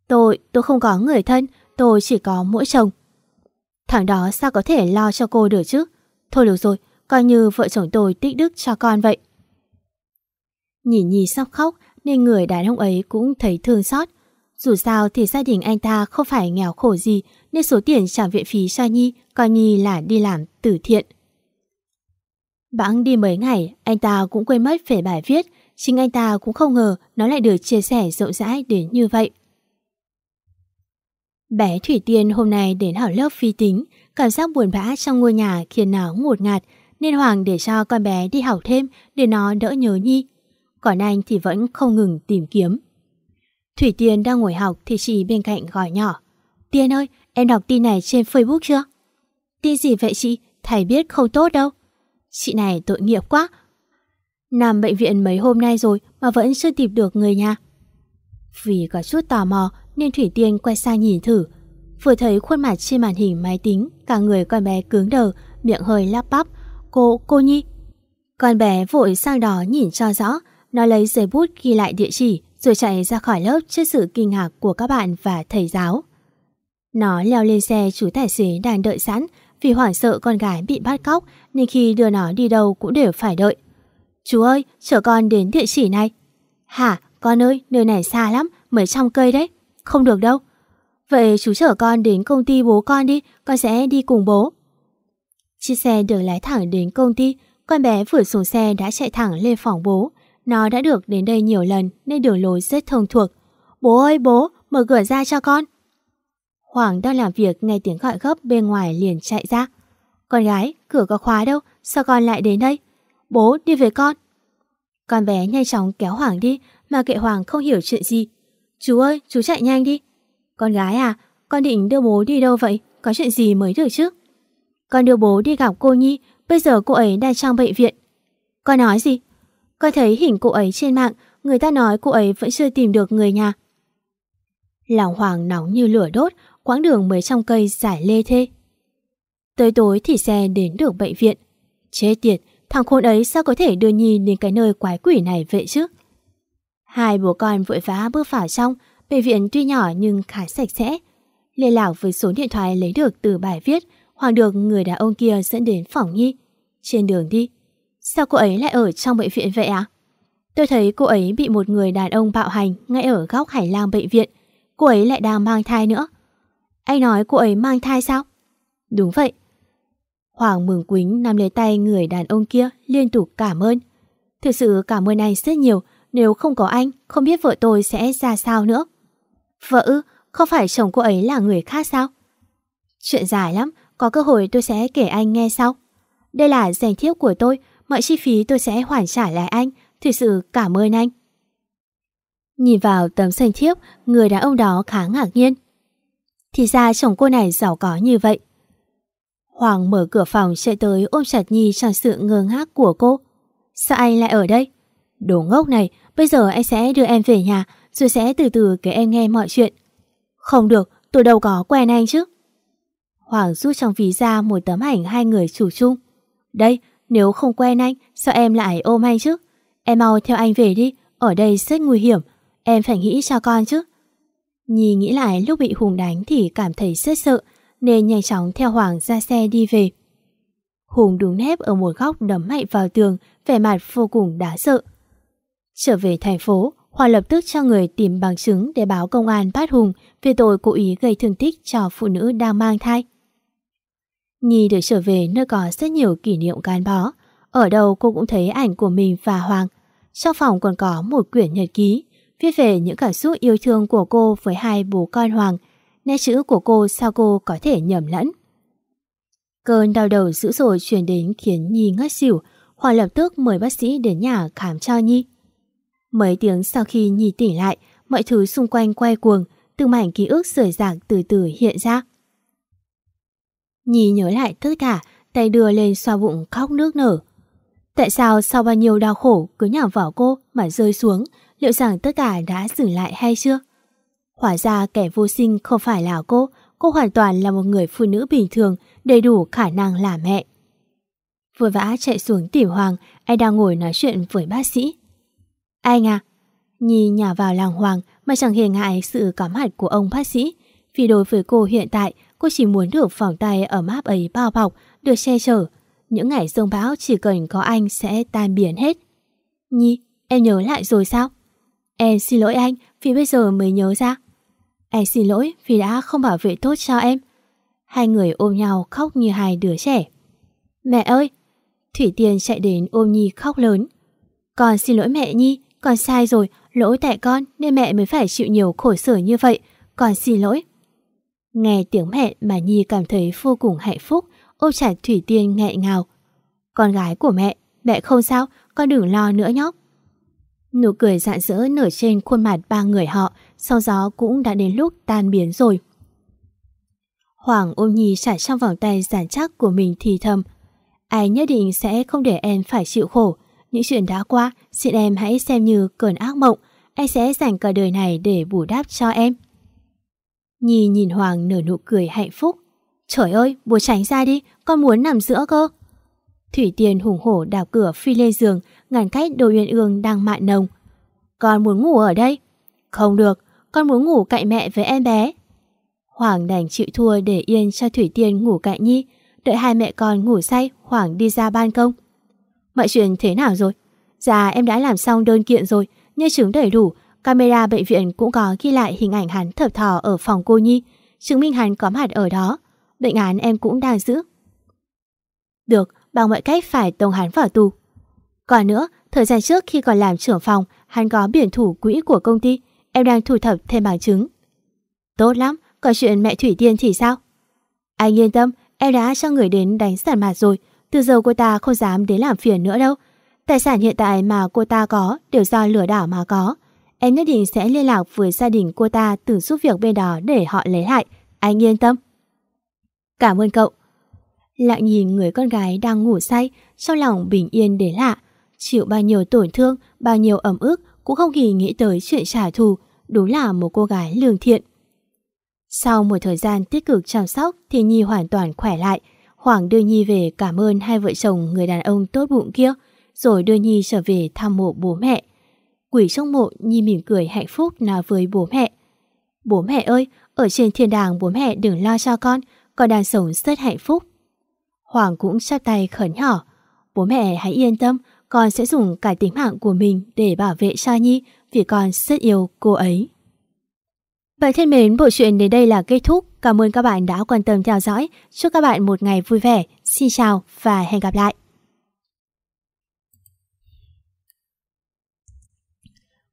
Tôi, tôi không có người thân, tôi chỉ có mỗi chồng. Thằng đó sao có thể lo cho cô được chứ? Thôi được rồi, coi như vợ chồng tôi tích đức cho con vậy. Nhìn Nhi sắp khóc nên người đàn ông ấy cũng thấy thương xót. Dù sao thì gia đình anh ta không phải nghèo khổ gì nên số tiền trả viện phí cho Nhi coi Nhi là đi làm từ thiện. Bẵng đi mấy ngày, anh ta cũng quên mất về bài viết, chính anh ta cũng không ngờ nó lại được chia sẻ rộng rãi đến như vậy. Bé Thủy Tiên hôm nay đến học lớp phi tính, cảm giác buồn bã trong ngôi nhà khiến nó ngột ngạt, nên Hoàng để cho con bé đi học thêm để nó đỡ nhớ Nhi. Còn anh thì vẫn không ngừng tìm kiếm. Thủy Tiên đang ngồi học thì chị bên cạnh gọi nhỏ. Tiên ơi, em đọc tin này trên Facebook chưa? Tin gì vậy chị? Thầy biết không tốt đâu. Chị này tội nghiệp quá. Nằm bệnh viện mấy hôm nay rồi mà vẫn chưa tìm được người nhà. Vì có chút tò mò nên Thủy Tiên quay sang nhìn thử. Vừa thấy khuôn mặt trên màn hình máy tính, cả người con bé cứng đờ, miệng hơi lắp bắp. Cô, cô Nhi. Con bé vội sang đó nhìn cho rõ, nó lấy giấy bút ghi lại địa chỉ rồi chạy ra khỏi lớp trước sự kinh ngạc của các bạn và thầy giáo. Nó leo lên xe chú tài xế đang đợi sẵn vì hoảng sợ con gái bị bắt cóc nên khi đưa nó đi đâu cũng đều phải đợi. Chú ơi, chở con đến địa chỉ này. Hả, con ơi, nơi này xa lắm, mấy trăm cây đấy. Không được đâu. Vậy chú chở con đến công ty bố con đi, con sẽ đi cùng bố. Chiếc xe được lái thẳng đến công ty, con bé vừa xuống xe đã chạy thẳng lên phòng bố. Nó đã được đến đây nhiều lần nên đường lối rất thông thuộc. Bố ơi bố, mở cửa ra cho con. Hoàng đang làm việc nghe tiếng gọi gấp bên ngoài liền chạy ra. Con gái, cửa có khóa đâu, sao con lại đến đây? Bố, đi với con. Con bé nhanh chóng kéo Hoàng đi mà kệ Hoàng không hiểu chuyện gì. Chú ơi, chú chạy nhanh đi. Con gái à, con định đưa bố đi đâu vậy? Có chuyện gì mới được chứ? Con đưa bố đi gặp cô Nhi, bây giờ cô ấy đang trong bệnh viện. Con nói gì? Con thấy hình cô ấy trên mạng, người ta nói cô ấy vẫn chưa tìm được người nhà. Lòng Hoàng nóng như lửa đốt, quãng đường mấy trăm cây giải lê thê. Tới tối thì xe đến được bệnh viện. Chết tiệt, thằng khốn ấy sao có thể đưa Nhi đến cái nơi quái quỷ này vậy chứ? Hai bố con vội vã bước vào trong, bệnh viện tuy nhỏ nhưng khá sạch sẽ. Liên lạc với số điện thoại lấy được từ bài viết, Hoàng được người đàn ông kia dẫn đến phòng Nhi. Trên đường đi, sao cô ấy lại ở trong bệnh viện vậy ạ? Tôi thấy cô ấy bị một người đàn ông bạo hành ngay ở góc hải lang bệnh viện. Cô ấy lại đang mang thai nữa. Anh nói cô ấy mang thai sao? Đúng vậy. Hoàng mừng quính nắm lấy tay người đàn ông kia liên tục cảm ơn. Thực sự cảm ơn anh rất nhiều, nếu không có anh, không biết vợ tôi sẽ ra sao nữa. Vợ ư, không phải chồng cô ấy là người khác sao? Chuyện dài lắm, có cơ hội tôi sẽ kể anh nghe sau. Đây là danh thiếp của tôi, mọi chi phí tôi sẽ hoàn trả lại anh, thực sự cảm ơn anh. Nhìn vào tấm danh thiếp, người đàn ông đó khá ngạc nhiên. Thì ra chồng cô này giàu có như vậy. Hoàng mở cửa phòng chạy tới ôm chặt Nhi trong sự ngơ ngác của cô. Sao anh lại ở đây? Đồ ngốc này, bây giờ anh sẽ đưa em về nhà rồi sẽ từ từ kể em nghe mọi chuyện. Không được, tôi đâu có quen anh chứ. Hoàng rút trong ví ra một tấm ảnh hai người chủ chung. Đây, nếu không quen anh, sao em lại ôm anh chứ? Em mau theo anh về đi, ở đây rất nguy hiểm. Em phải nghĩ cho con chứ. Nhi nghĩ lại lúc bị Hùng đánh thì cảm thấy rất sợ, nên nhanh chóng theo Hoàng ra xe đi về. Hùng đứng nép ở một góc đấm mạnh vào tường, vẻ mặt vô cùng đáng sợ. Trở về thành phố, Hoàng lập tức cho người tìm bằng chứng để báo công an bắt Hùng về tội cố ý gây thương tích cho phụ nữ đang mang thai. Nhi được trở về nơi có rất nhiều kỷ niệm gắn bó. Ở đâu cô cũng thấy ảnh của mình và Hoàng. Trong phòng còn có một quyển nhật ký, viết về những cảm xúc yêu thương của cô với hai bố con Hoàng. Nét chữ của cô sao cô có thể nhầm lẫn. Cơn đau đầu dữ dội truyền đến khiến Nhi ngất xỉu. Hoàng lập tức mời bác sĩ đến nhà khám cho Nhi. Mấy tiếng sau khi Nhi tỉnh lại, mọi thứ xung quanh quay cuồng, từng mảnh ký ức rời rạc từ từ hiện ra. Nhi nhớ lại tất cả, tay đưa lên xoa bụng khóc nước nở. Tại sao sau bao nhiêu đau khổ cứ nhào vào cô mà rơi xuống, liệu rằng tất cả đã dừng lại hay chưa? Hóa ra kẻ vô sinh không phải là cô, cô hoàn toàn là một người phụ nữ bình thường, đầy đủ khả năng làm mẹ. Vừa vã chạy xuống tìm Hoàng, anh đang ngồi nói chuyện với bác sĩ. Anh à, Nhi nhả vào làng Hoàng mà chẳng hề ngại sự có mặt của ông bác sĩ, vì đối với cô hiện tại, cô chỉ muốn được vòng tay ở áp ấy bao bọc, được che chở. Những ngày rông bão chỉ cần có anh sẽ tan biến hết. Nhi, em nhớ lại rồi sao? Em xin lỗi anh vì bây giờ mới nhớ ra. Anh xin lỗi vì đã không bảo vệ tốt cho em. Hai người ôm nhau khóc như hai đứa trẻ. Mẹ ơi! Thủy Tiên chạy đến ôm Nhi khóc lớn. Con xin lỗi mẹ Nhi, con sai rồi, lỗi tại con nên mẹ mới phải chịu nhiều khổ sở như vậy. Con xin lỗi. Nghe tiếng mẹ mà Nhi cảm thấy vô cùng hạnh phúc, ôm chặt Thủy Tiên nghẹn ngào. Con gái của mẹ, mẹ không sao, con đừng lo nữa nhóc. Nụ cười rạng rỡ nở trên khuôn mặt ba người họ, sau gió cũng đã đến lúc tan biến rồi. Hoàng ôm Nhi trả trong vòng tay giản chắc của mình thì thầm. Ai nhất định sẽ không để em phải chịu khổ. Những chuyện đã qua, xin em hãy xem như cơn ác mộng. Anh sẽ dành cả đời này để bù đắp cho em. Nhi nhìn Hoàng nở nụ cười hạnh phúc. Trời ơi, bố tránh ra đi, con muốn nằm giữa cơ. Thủy Tiên hùng hổ đạp cửa phi lên giường, ngăn cách đồ uyên ương đang mạn nồng. Con muốn ngủ ở đây. Không được, con muốn ngủ cạnh mẹ với em bé. Hoàng đành chịu thua để yên cho Thủy Tiên ngủ cạnh Nhi. Đợi hai mẹ con ngủ say, Hoàng đi ra ban công. Mọi chuyện thế nào rồi? Dạ em đã làm xong đơn kiện rồi, nhân chứng đầy đủ, Camera bệnh viện cũng có ghi lại hình ảnh hắn thở thò ở phòng cô Nhi, chứng minh hắn có mặt ở đó. Bệnh án em cũng đang giữ. Được, bằng mọi cách phải tông hắn vào tù. Còn nữa, thời gian trước khi còn làm trưởng phòng, hắn có biển thủ quỹ của công ty, em đang thu thập thêm bằng chứng. Tốt lắm, còn chuyện mẹ Thủy Tiên thì sao? Anh yên tâm, em đã cho người đến đánh sản mặt rồi, từ giờ cô ta không dám đến làm phiền nữa đâu. Tài sản hiện tại mà cô ta có đều do lừa đảo mà có. Em nhất định sẽ liên lạc với gia đình cô ta từ giúp việc bên đó để họ lấy lại. Anh yên tâm. Cảm ơn cậu. Lặng nhìn người con gái đang ngủ say, trong lòng bình yên đến lạ. Chịu bao nhiêu tổn thương, bao nhiêu ẩm ức, cũng không hề nghĩ tới chuyện trả thù. Đúng là một cô gái lương thiện. Sau một thời gian tích cực chăm sóc thì Nhi hoàn toàn khỏe lại. Hoàng đưa Nhi về cảm ơn hai vợ chồng người đàn ông tốt bụng kia, rồi đưa Nhi trở về thăm mộ bố mẹ. Quỷ trong mộ Nhi mỉm cười hạnh phúc nói với bố mẹ. Bố mẹ ơi, ở trên thiên đàng bố mẹ đừng lo cho con, con đang sống rất hạnh phúc. Hoàng cũng chắp tay khẩn nhỏ. Bố mẹ hãy yên tâm, con sẽ dùng cả tính mạng của mình để bảo vệ cha Nhi vì con rất yêu cô ấy. Vậy thân mến, bộ truyện đến đây là kết thúc. Cảm ơn các bạn đã quan tâm theo dõi. Chúc các bạn một ngày vui vẻ. Xin chào và hẹn gặp lại.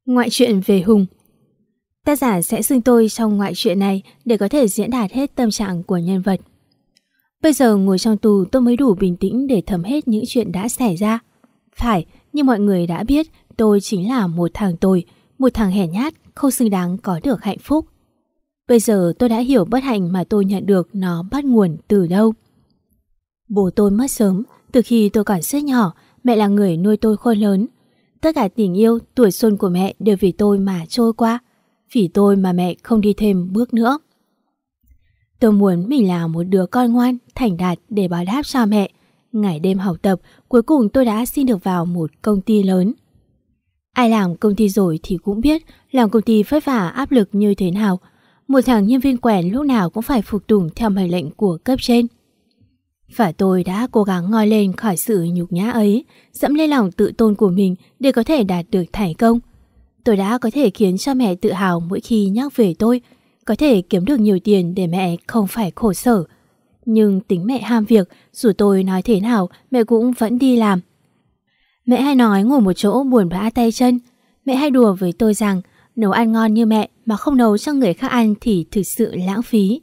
Ngoại truyện về Hùng Tác giả sẽ xưng tôi trong ngoại truyện này để có thể diễn đạt hết tâm trạng của nhân vật. Bây giờ ngồi trong tù tôi mới đủ bình tĩnh để thấm hết những chuyện đã xảy ra. Phải, như mọi người đã biết, tôi chính là một thằng tồi, một thằng hèn nhát, không xứng đáng có được hạnh phúc. Bây giờ tôi đã hiểu bất hạnh mà tôi nhận được nó bắt nguồn từ đâu. Bố tôi mất sớm, từ khi tôi còn rất nhỏ, mẹ là người nuôi tôi khôn lớn. Tất cả tình yêu, tuổi xuân của mẹ đều vì tôi mà trôi qua. Vì tôi mà mẹ không đi thêm bước nữa. Tôi muốn mình là một đứa con ngoan, thành đạt để báo đáp cho mẹ. Ngày đêm học tập, cuối cùng tôi đã xin được vào một công ty lớn. Ai làm công ty rồi thì cũng biết làm công ty vất vả áp lực như thế nào. Một thằng nhân viên quèn lúc nào cũng phải phục tùng theo mệnh lệnh của cấp trên. Và tôi đã cố gắng ngoi lên khỏi sự nhục nhã ấy, dẫm lên lòng tự tôn của mình để có thể đạt được thành công. Tôi đã có thể khiến cho mẹ tự hào mỗi khi nhắc về tôi, có thể kiếm được nhiều tiền để mẹ không phải khổ sở. Nhưng tính mẹ ham việc, dù tôi nói thế nào, mẹ cũng vẫn đi làm. Mẹ hay nói ngồi một chỗ buồn bã tay chân. Mẹ hay đùa với tôi rằng nấu ăn ngon như mẹ mà không nấu cho người khác ăn thì thực sự lãng phí.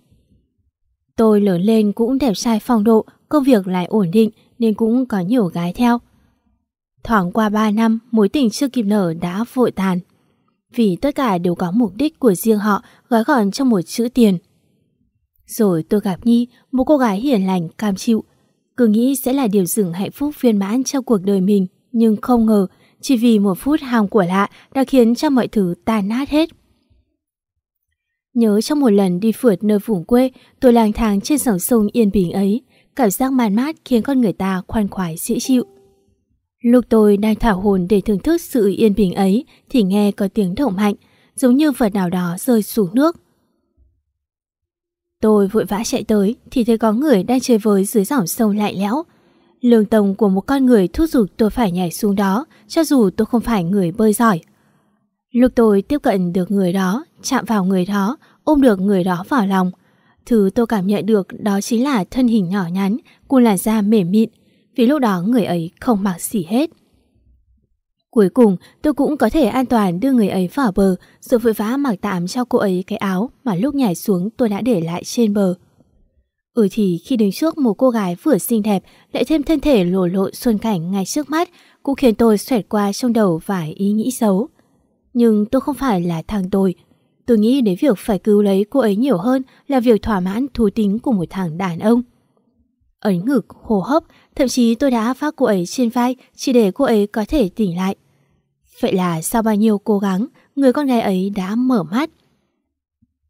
Tôi lớn lên cũng đẹp trai phong độ, công việc lại ổn định nên cũng có nhiều gái theo. Thoảng qua 3 năm, mối tình chưa kịp nở đã vội tàn. Vì tất cả đều có mục đích của riêng họ gói gọn trong một chữ tiền. Rồi tôi gặp Nhi, một cô gái hiền lành, cam chịu. Cứ nghĩ sẽ là điều dừng hạnh phúc viên mãn trong cuộc đời mình, nhưng không ngờ chỉ vì một phút hàng của lạ đã khiến cho mọi thứ tan nát hết. Nhớ trong một lần đi phượt nơi vùng quê, tôi lang thang trên dòng sông yên bình ấy, cảm giác man mát khiến con người ta khoan khoái dễ chịu. Lúc tôi đang thả hồn để thưởng thức sự yên bình ấy thì nghe có tiếng động mạnh, giống như vật nào đó rơi xuống nước. Tôi vội vã chạy tới thì thấy có người đang chơi với dưới dòng sông lạnh lẽo. Lương tông của một con người thúc giục tôi phải nhảy xuống đó cho dù tôi không phải người bơi giỏi. Lúc tôi tiếp cận được người đó, chạm vào người đó, ôm được người đó vào lòng. Thứ tôi cảm nhận được đó chính là thân hình nhỏ nhắn, cùng làn da mềm mịn, vì lúc đó người ấy không mặc gì hết. Cuối cùng tôi cũng có thể an toàn đưa người ấy vào bờ rồi vội vã mặc tạm cho cô ấy cái áo mà lúc nhảy xuống tôi đã để lại trên bờ. Ừ thì khi đứng trước một cô gái vừa xinh đẹp lại thêm thân thể lồ lộ xuân cảnh ngay trước mắt cũng khiến tôi xoẹt qua trong đầu vài ý nghĩ xấu. Nhưng tôi không phải là thằng tôi. Tôi nghĩ đến việc phải cứu lấy cô ấy nhiều hơn là việc thỏa mãn thú tính của một thằng đàn ông. Ấn ngực, hô hấp, thậm chí tôi đã phát cô ấy trên vai chỉ để cô ấy có thể tỉnh lại. Vậy là sau bao nhiêu cố gắng, người con gái ấy đã mở mắt.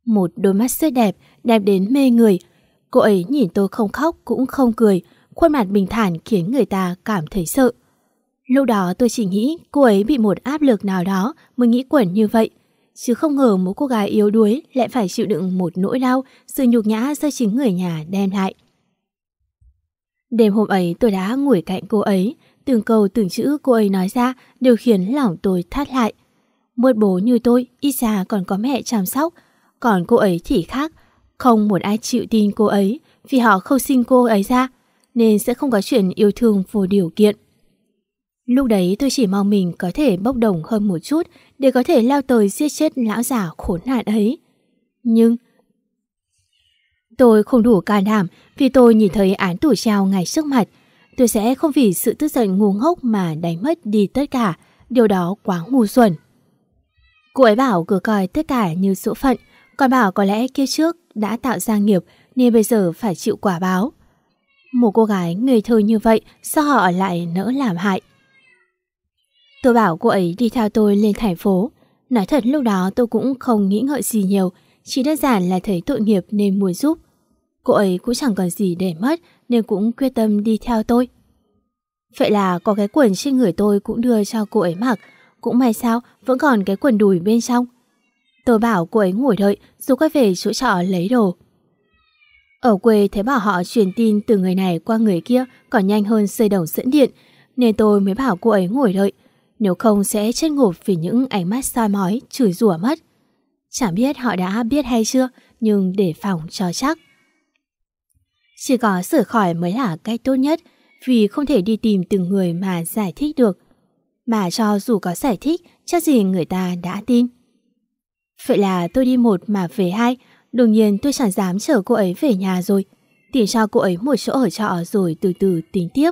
Một đôi mắt rất đẹp, đẹp đến mê người. Cô ấy nhìn tôi không khóc cũng không cười, khuôn mặt bình thản khiến người ta cảm thấy sợ. Lúc đó tôi chỉ nghĩ cô ấy bị một áp lực nào đó mới nghĩ quẩn như vậy. Chứ không ngờ một cô gái yếu đuối lại phải chịu đựng một nỗi đau, sự nhục nhã do chính người nhà đem lại. Đêm hôm ấy tôi đã ngồi cạnh cô ấy, từng câu từng chữ cô ấy nói ra đều khiến lòng tôi thắt lại. Một bố như tôi, ít ra còn có mẹ chăm sóc, còn cô ấy thì khác, không một ai chịu tin cô ấy vì họ không sinh cô ấy ra, nên sẽ không có chuyện yêu thương vô điều kiện. Lúc đấy tôi chỉ mong mình có thể bốc đồng hơn một chút để có thể lao tới giết chết lão già khốn nạn ấy. Nhưng tôi không đủ can đảm vì tôi nhìn thấy án tù treo ngay trước mặt. Tôi sẽ không vì sự tức giận ngu ngốc mà đánh mất đi tất cả. Điều đó quá ngu xuẩn. Cô ấy bảo cứ coi tất cả như số phận, còn bảo có lẽ kia trước đã tạo ra nghiệp nên bây giờ phải chịu quả báo. Một cô gái người thơ như vậy sao họ lại nỡ làm hại? Tôi bảo cô ấy đi theo tôi lên thành phố. Nói thật lúc đó tôi cũng không nghĩ ngợi gì nhiều, chỉ đơn giản là thấy tội nghiệp nên muốn giúp. Cô ấy cũng chẳng còn gì để mất nên cũng quyết tâm đi theo tôi. Vậy là có cái quần trên người tôi cũng đưa cho cô ấy mặc, cũng may sao vẫn còn cái quần đùi bên trong. Tôi bảo cô ấy ngồi đợi rồi quay về chỗ trọ lấy đồ. Ở quê thấy bảo họ truyền tin từ người này qua người kia còn nhanh hơn xây đồng dẫn điện, nên tôi mới bảo cô ấy ngồi đợi. Nếu không sẽ chết ngộp vì những ánh mắt soi mói, chửi rủa mất. Chẳng biết họ đã biết hay chưa, nhưng để phòng cho chắc. Chỉ có sửa khỏi mới là cách tốt nhất vì không thể đi tìm từng người mà giải thích được. Mà cho dù có giải thích, chắc gì người ta đã tin. Vậy là tôi đi một mà về hai, đương nhiên tôi chẳng dám chở cô ấy về nhà rồi. Tìm cho cô ấy một chỗ ở trọ rồi từ từ tính tiếp.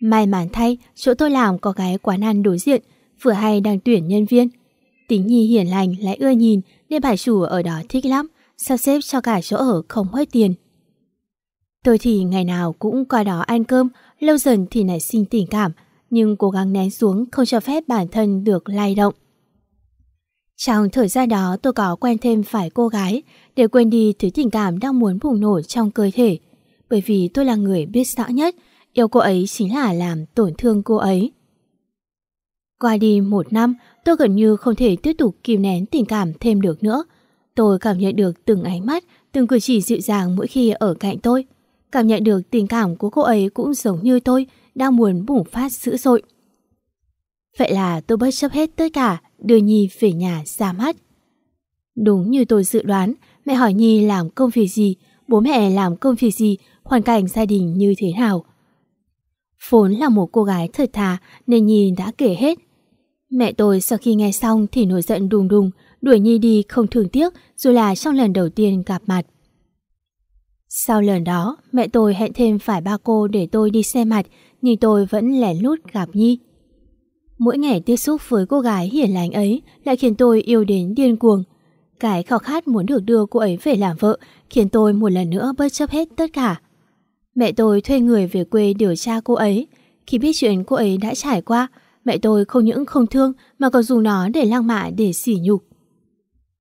May mắn thay, chỗ tôi làm có cái quán ăn đối diện, vừa hay đang tuyển nhân viên. Tính Nhi hiền lành lại ưa nhìn nên bà chủ ở đó thích lắm, sắp xếp cho cả chỗ ở không hết tiền. Tôi thì ngày nào cũng qua đó ăn cơm, lâu dần thì nảy sinh tình cảm, nhưng cố gắng nén xuống không cho phép bản thân được lay động. Trong thời gian đó tôi có quen thêm vài cô gái để quên đi thứ tình cảm đang muốn bùng nổ trong cơ thể. Bởi vì tôi là người biết rõ nhất, yêu cô ấy chính là làm tổn thương cô ấy. Qua đi một năm, tôi gần như không thể tiếp tục kìm nén tình cảm thêm được nữa. Tôi cảm nhận được từng ánh mắt, từng cử chỉ dịu dàng mỗi khi ở cạnh tôi. Cảm nhận được tình cảm của cô ấy cũng giống như tôi, đang muốn bùng phát dữ dội. Vậy là tôi bất chấp hết tất cả, đưa Nhi về nhà ra mắt. Đúng như tôi dự đoán, mẹ hỏi Nhi làm công việc gì, bố mẹ làm công việc gì, hoàn cảnh gia đình như thế nào. Vốn là một cô gái thật thà nên Nhi đã kể hết. Mẹ tôi sau khi nghe xong thì nổi giận đùng đùng, đuổi Nhi đi không thương tiếc dù là trong lần đầu tiên gặp mặt. Sau lần đó, mẹ tôi hẹn thêm phải ba cô để tôi đi xe mặt, nhưng tôi vẫn lẻn lút gặp Nhi. Mỗi ngày tiếp xúc với cô gái hiền lành ấy lại khiến tôi yêu đến điên cuồng. Cái khao khát muốn được đưa cô ấy về làm vợ khiến tôi một lần nữa bất chấp hết tất cả. Mẹ tôi thuê người về quê điều tra cô ấy. Khi biết chuyện cô ấy đã trải qua, mẹ tôi không những không thương mà còn dùng nó để lăng mạ để sỉ nhục.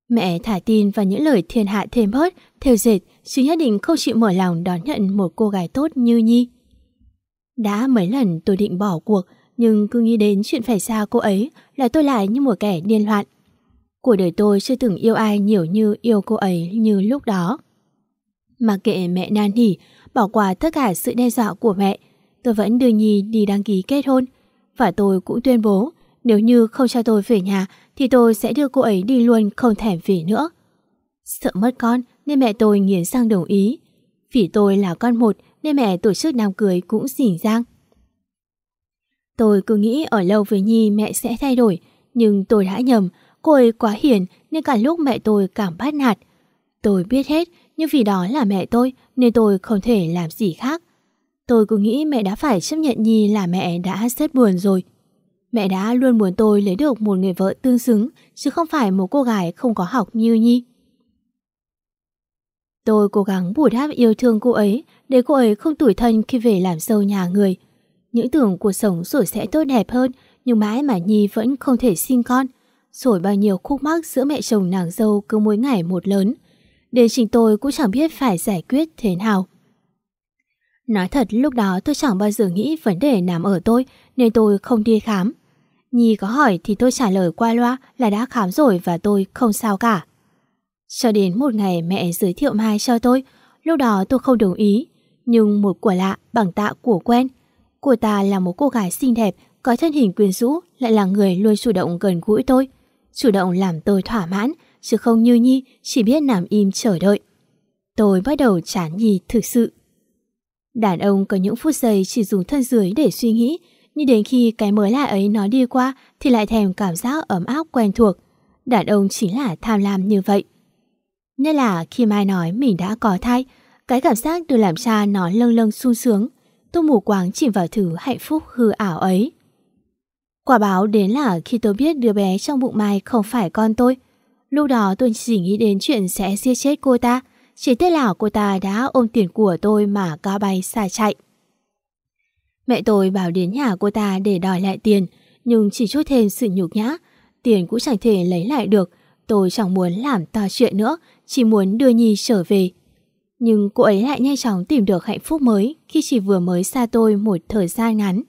Mẹ thả tin vào những lời thiên hạ thêm bớt, theo dệt, chứ nhất định không chịu mở lòng đón nhận một cô gái tốt như Nhi. Đã mấy lần tôi định bỏ cuộc, nhưng cứ nghĩ đến chuyện phải xa cô ấy là tôi lại như một kẻ điên loạn. Cuộc đời tôi chưa từng yêu ai nhiều như yêu cô ấy như lúc đó. Mà kệ mẹ nan nỉ, bỏ qua tất cả sự đe dọa của mẹ, tôi vẫn đưa Nhi đi đăng ký kết hôn. Và tôi cũng tuyên bố, nếu như không cho tôi về nhà thì tôi sẽ đưa cô ấy đi luôn không thèm về nữa. Sợ mất con nên mẹ tôi nghiến sang đồng ý. Vì tôi là con một nên mẹ tổ chức đám cưới cũng xỉn giang. Tôi cứ nghĩ ở lâu với Nhi mẹ sẽ thay đổi, nhưng tôi đã nhầm, cô ấy quá hiền nên cả lúc mẹ tôi cảm bắt nạt. Tôi biết hết, nhưng vì đó là mẹ tôi nên tôi không thể làm gì khác. Tôi cứ nghĩ mẹ đã phải chấp nhận Nhi là mẹ đã rất buồn rồi. Mẹ đã luôn muốn tôi lấy được một người vợ tương xứng, chứ không phải một cô gái không có học như Nhi. Tôi cố gắng bù đắp yêu thương cô ấy để cô ấy không tủi thân khi về làm dâu nhà người. Những tưởng cuộc sống rồi sẽ tốt đẹp hơn, nhưng mãi mà Nhi vẫn không thể sinh con. Rồi bao nhiêu khúc mắc giữa mẹ chồng nàng dâu cứ mỗi ngày một lớn. Đến chính tôi cũng chẳng biết phải giải quyết thế nào. Nói thật lúc đó tôi chẳng bao giờ nghĩ vấn đề nằm ở tôi nên tôi không đi khám. Nhi có hỏi thì tôi trả lời qua loa là đã khám rồi và tôi không sao cả. Cho đến một ngày mẹ giới thiệu Mai cho tôi, lúc đó tôi không đồng ý. Nhưng một của lạ bằng tạ của quen Cô ta là một cô gái xinh đẹp, có thân hình quyến rũ, lại là người luôn chủ động gần gũi tôi. Chủ động làm tôi thỏa mãn, chứ không như Nhi chỉ biết nằm im chờ đợi. Tôi bắt đầu chán Nhi thực sự. Đàn ông có những phút giây chỉ dùng thân dưới để suy nghĩ, nhưng đến khi cái mới lạ ấy nó đi qua thì lại thèm cảm giác ấm áp quen thuộc. Đàn ông chính là tham lam như vậy. Nhất là khi Mai nói mình đã có thai, cái cảm giác được làm cha nó lâng lâng sung sướng, tôi mù quáng chìm vào thứ hạnh phúc hư ảo ấy. Quả báo đến là khi tôi biết đứa bé trong bụng Mai không phải con tôi. Lúc đó tôi chỉ nghĩ đến chuyện sẽ giết chết cô ta. Chỉ tiếc là cô ta đã ôm tiền của tôi mà cao bay xa chạy. Mẹ tôi bảo đến nhà cô ta để đòi lại tiền, nhưng chỉ chút thêm sự nhục nhã. Tiền cũng chẳng thể lấy lại được. Tôi chẳng muốn làm to chuyện nữa, chỉ muốn đưa Nhi trở về. Nhưng cô ấy lại nhanh chóng tìm được hạnh phúc mới khi chỉ vừa mới xa tôi một thời gian ngắn.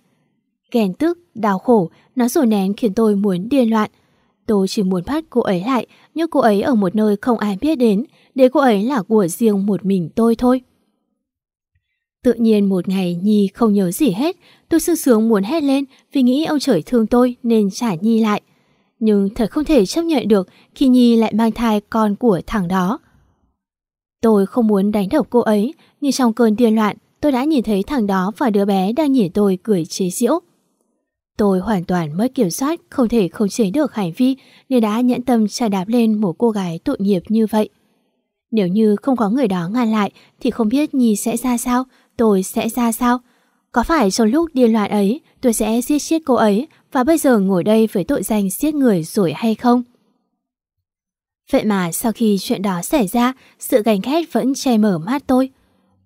Ghen tức, đau khổ, nó rồi nén khiến tôi muốn điên loạn. Tôi chỉ muốn bắt cô ấy lại, nhưng cô ấy ở một nơi không ai biết đến, để cô ấy là của riêng một mình tôi thôi. Tự nhiên một ngày Nhi không nhớ gì hết, tôi sương sướng muốn hét lên vì nghĩ ông trời thương tôi nên trả Nhi lại. Nhưng thật không thể chấp nhận được khi Nhi lại mang thai con của thằng đó. Tôi không muốn đánh đập cô ấy, nhưng trong cơn điên loạn, tôi đã nhìn thấy thằng đó và đứa bé đang nhìn tôi cười chế giễu. Tôi hoàn toàn mất kiểm soát, không thể không chế được hành vi nên đã nhẫn tâm trả đạp lên một cô gái tội nghiệp như vậy. Nếu như không có người đó ngăn lại thì không biết Nhi sẽ ra sao, tôi sẽ ra sao. Có phải trong lúc điên loạn ấy tôi sẽ giết chết cô ấy và bây giờ ngồi đây với tội danh giết người rồi hay không? Vậy mà sau khi chuyện đó xảy ra, sự gánh ghét vẫn che mở mắt tôi.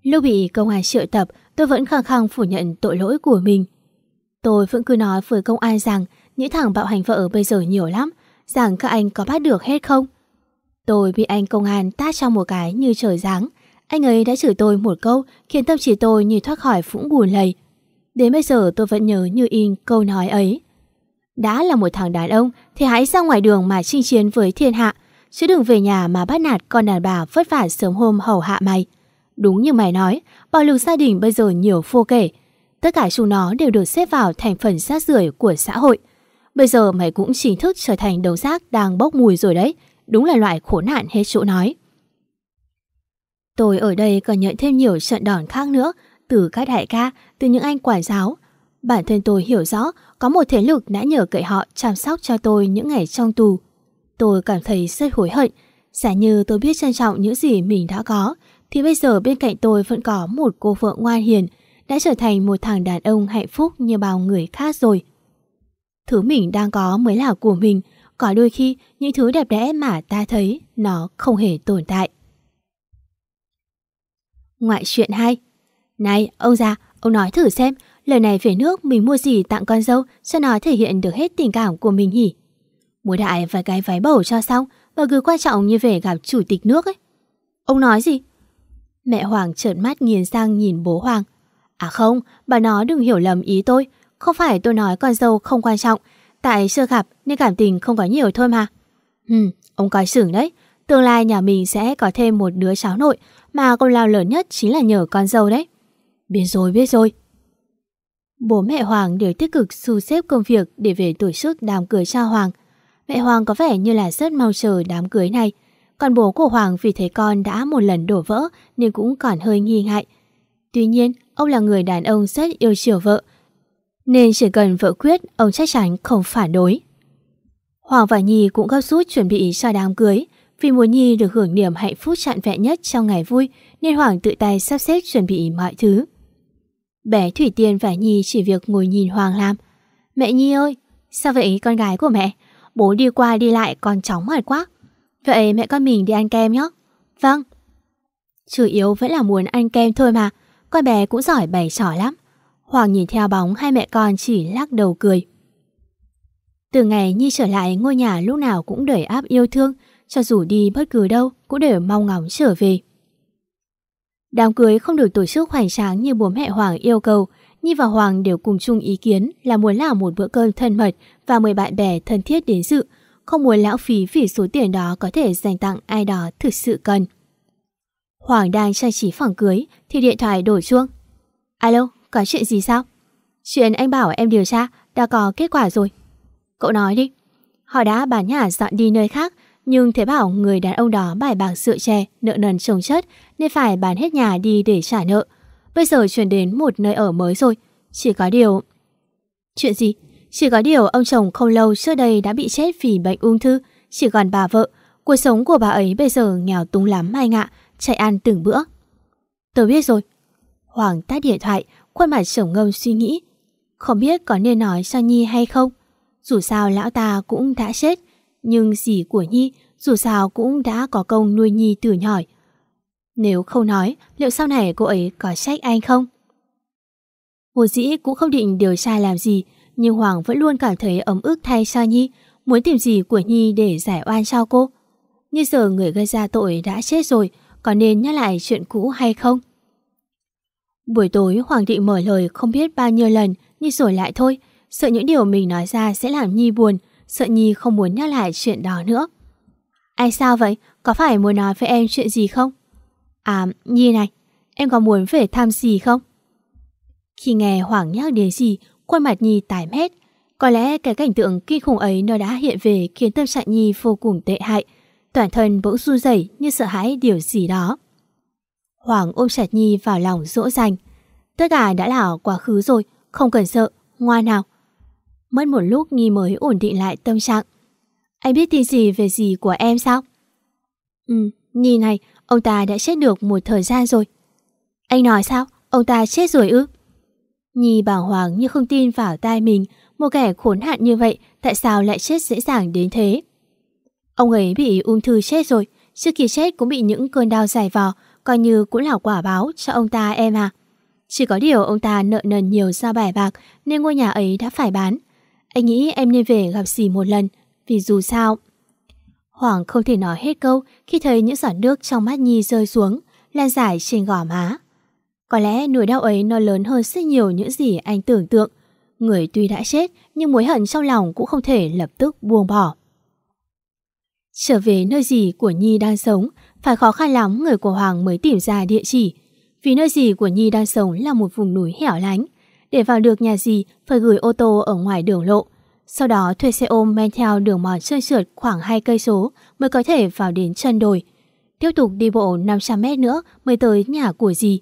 Lúc bị công an triệu tập, tôi vẫn khăng khăng phủ nhận tội lỗi của mình. Tôi vẫn cứ nói với công an rằng những thằng bạo hành vợ bây giờ nhiều lắm, rằng các anh có bắt được hết không? Tôi bị anh công an tát cho một cái như trời giáng. Anh ấy đã chửi tôi một câu khiến tâm trí tôi như thoát khỏi vũng buồn lầy. Đến bây giờ tôi vẫn nhớ như in câu nói ấy. Đã là một thằng đàn ông thì hãy ra ngoài đường mà chinh chiến với thiên hạ, chứ đừng về nhà mà bắt nạt con đàn bà vất vả sớm hôm hầu hạ mày. Đúng như mày nói, bạo lực gia đình bây giờ nhiều vô kể. Tất cả chúng nó đều được xếp vào thành phần rác rưởi của xã hội. Bây giờ mày cũng chính thức trở thành đầu rác đang bốc mùi rồi đấy. Đúng là loại khổ nạn hết chỗ nói. Tôi ở đây còn nhận thêm nhiều trận đòn khác nữa, từ các đại ca, từ những anh quản giáo. Bản thân tôi hiểu rõ có một thế lực đã nhờ cậy họ chăm sóc cho tôi những ngày trong tù. Tôi cảm thấy rất hối hận. Giả như tôi biết trân trọng những gì mình đã có, thì bây giờ bên cạnh tôi vẫn có một cô vợ ngoan hiền, đã trở thành một thằng đàn ông hạnh phúc như bao người khác rồi. Thứ mình đang có mới là của mình, có đôi khi những thứ đẹp đẽ mà ta thấy nó không hề tồn tại. Ngoại chuyện 2 Này, ông già, ông nói thử xem, lần này về nước mình mua gì tặng con dâu cho nó thể hiện được hết tình cảm của mình nhỉ? Mua đại vài cái váy bầu cho xong, và cứ quan trọng như về gặp chủ tịch nước ấy. Ông nói gì? Mẹ Hoàng trợn mắt nghiền sang nhìn bố Hoàng. À không, bà nó đừng hiểu lầm ý tôi. Không phải tôi nói con dâu không quan trọng. Tại chưa gặp nên cảm tình không có nhiều thôi mà. Ừ, ông coi sửng đấy. Tương lai nhà mình sẽ có thêm một đứa cháu nội mà công lao lớn nhất chính là nhờ con dâu đấy. Biết rồi, biết rồi. Bố mẹ Hoàng đều tích cực thu xếp công việc để về tổ chức đám cưới cho Hoàng. Mẹ Hoàng có vẻ như là rất mong chờ đám cưới này. Còn bố của Hoàng vì thấy con đã một lần đổ vỡ nên cũng còn hơi nghi ngại. Tuy nhiên, ông là người đàn ông rất yêu chiều vợ. Nên chỉ cần vợ quyết, ông chắc chắn không phản đối. Hoàng và Nhi cũng gấp rút chuẩn bị cho đám cưới. Vì muốn Nhi được hưởng niềm hạnh phúc trọn vẹn nhất trong ngày vui nên Hoàng tự tay sắp xếp chuẩn bị mọi thứ. Bé Thủy Tiên và Nhi chỉ việc ngồi nhìn Hoàng làm. Mẹ Nhi ơi, sao vậy con gái của mẹ? Bố đi qua đi lại con chóng mệt quá. Vậy mẹ con mình đi ăn kem nhé. Vâng. Chủ yếu vẫn là muốn ăn kem thôi mà. Con bé cũng giỏi bày trò lắm. Hoàng nhìn theo bóng hai mẹ con chỉ lắc đầu cười. Từ ngày Nhi trở lại ngôi nhà lúc nào cũng đầy áp yêu thương, cho dù đi bất cứ đâu cũng đều mong ngóng trở về. Đám cưới không được tổ chức hoành tráng như bố mẹ Hoàng yêu cầu, Nhi và Hoàng đều cùng chung ý kiến là muốn làm một bữa cơm thân mật và mời bạn bè thân thiết đến dự, không muốn lãng phí vì số tiền đó có thể dành tặng ai đó thực sự cần. Hoàng đang trang trí phòng cưới thì điện thoại đổ chuông. Alo, có chuyện gì sao? Chuyện anh bảo em điều tra đã có kết quả rồi. Cậu nói đi. Họ đã bán nhà dọn đi nơi khác nhưng thế bảo người đàn ông đó bài bạc rượu chè, nợ nần trồng chất nên phải bán hết nhà đi để trả nợ. Bây giờ chuyển đến một nơi ở mới rồi. Chỉ có điều... Chuyện gì? Chỉ có điều ông chồng không lâu trước đây đã bị chết vì bệnh ung thư, chỉ còn bà vợ. Cuộc sống của bà ấy bây giờ nghèo túng lắm anh ạ, chạy ăn từng bữa. Tôi biết rồi. Hoàng tắt điện thoại, khuôn mặt sổng ngông suy nghĩ. Không biết có nên nói cho Nhi hay không? Dù sao lão ta cũng đã chết, nhưng dì của Nhi dù sao cũng đã có công nuôi Nhi từ nhỏ. Nếu không nói, liệu sau này cô ấy có trách anh không? Hồ dĩ cũng không định điều tra làm gì, nhưng Hoàng vẫn luôn cảm thấy ấm ức thay cho Nhi, muốn tìm gì của Nhi để giải oan cho cô. Như giờ người gây ra tội đã chết rồi, có nên nhắc lại chuyện cũ hay không? Buổi tối Hoàng thị mở lời không biết bao nhiêu lần, nhưng rồi lại thôi, sợ những điều mình nói ra sẽ làm Nhi buồn, sợ Nhi không muốn nhắc lại chuyện đó nữa. ai sao vậy? Có phải muốn nói với em chuyện gì không? À, Nhi này, em có muốn về thăm gì không? Khi nghe Hoàng nhắc đến gì, khuôn mặt Nhi tái mét. Có lẽ cái cảnh tượng kinh khủng ấy nó đã hiện về khiến tâm trạng Nhi vô cùng tệ hại. Toàn thân bỗng run rẩy như sợ hãi điều gì đó. Hoàng ôm chặt Nhi vào lòng dỗ dành. Tất cả đã là quá khứ rồi, không cần sợ, ngoan nào. Mất một lúc Nhi mới ổn định lại tâm trạng. Anh biết tin gì về gì của em sao? Ừ, Nhi này, ông ta đã chết được một thời gian rồi. Anh nói sao? Ông ta chết rồi ư? Nhi bàng hoàng như không tin vào tai mình, một kẻ khốn hạn như vậy tại sao lại chết dễ dàng đến thế? Ông ấy bị ung thư chết rồi, trước khi chết cũng bị những cơn đau dài vò, coi như cũng là quả báo cho ông ta em à. Chỉ có điều ông ta nợ nần nhiều do bài bạc nên ngôi nhà ấy đã phải bán. Anh nghĩ em nên về gặp dì một lần, vì dù sao... Hoàng không thể nói hết câu khi thấy những giọt nước trong mắt Nhi rơi xuống, lan dài trên gò má. Có lẽ nỗi đau ấy nó lớn hơn rất nhiều những gì anh tưởng tượng. Người tuy đã chết, nhưng mối hận trong lòng cũng không thể lập tức buông bỏ. Trở về nơi gì của Nhi đang sống, phải khó khăn lắm người của Hoàng mới tìm ra địa chỉ. Vì nơi gì của Nhi đang sống là một vùng núi hẻo lánh. Để vào được nhà gì phải gửi ô tô ở ngoài đường lộ. Sau đó thuê xe ôm men theo đường mòn trơn trượt khoảng 2 cây số mới có thể vào đến chân đồi. Tiếp tục đi bộ 500 mét nữa mới tới nhà của dì.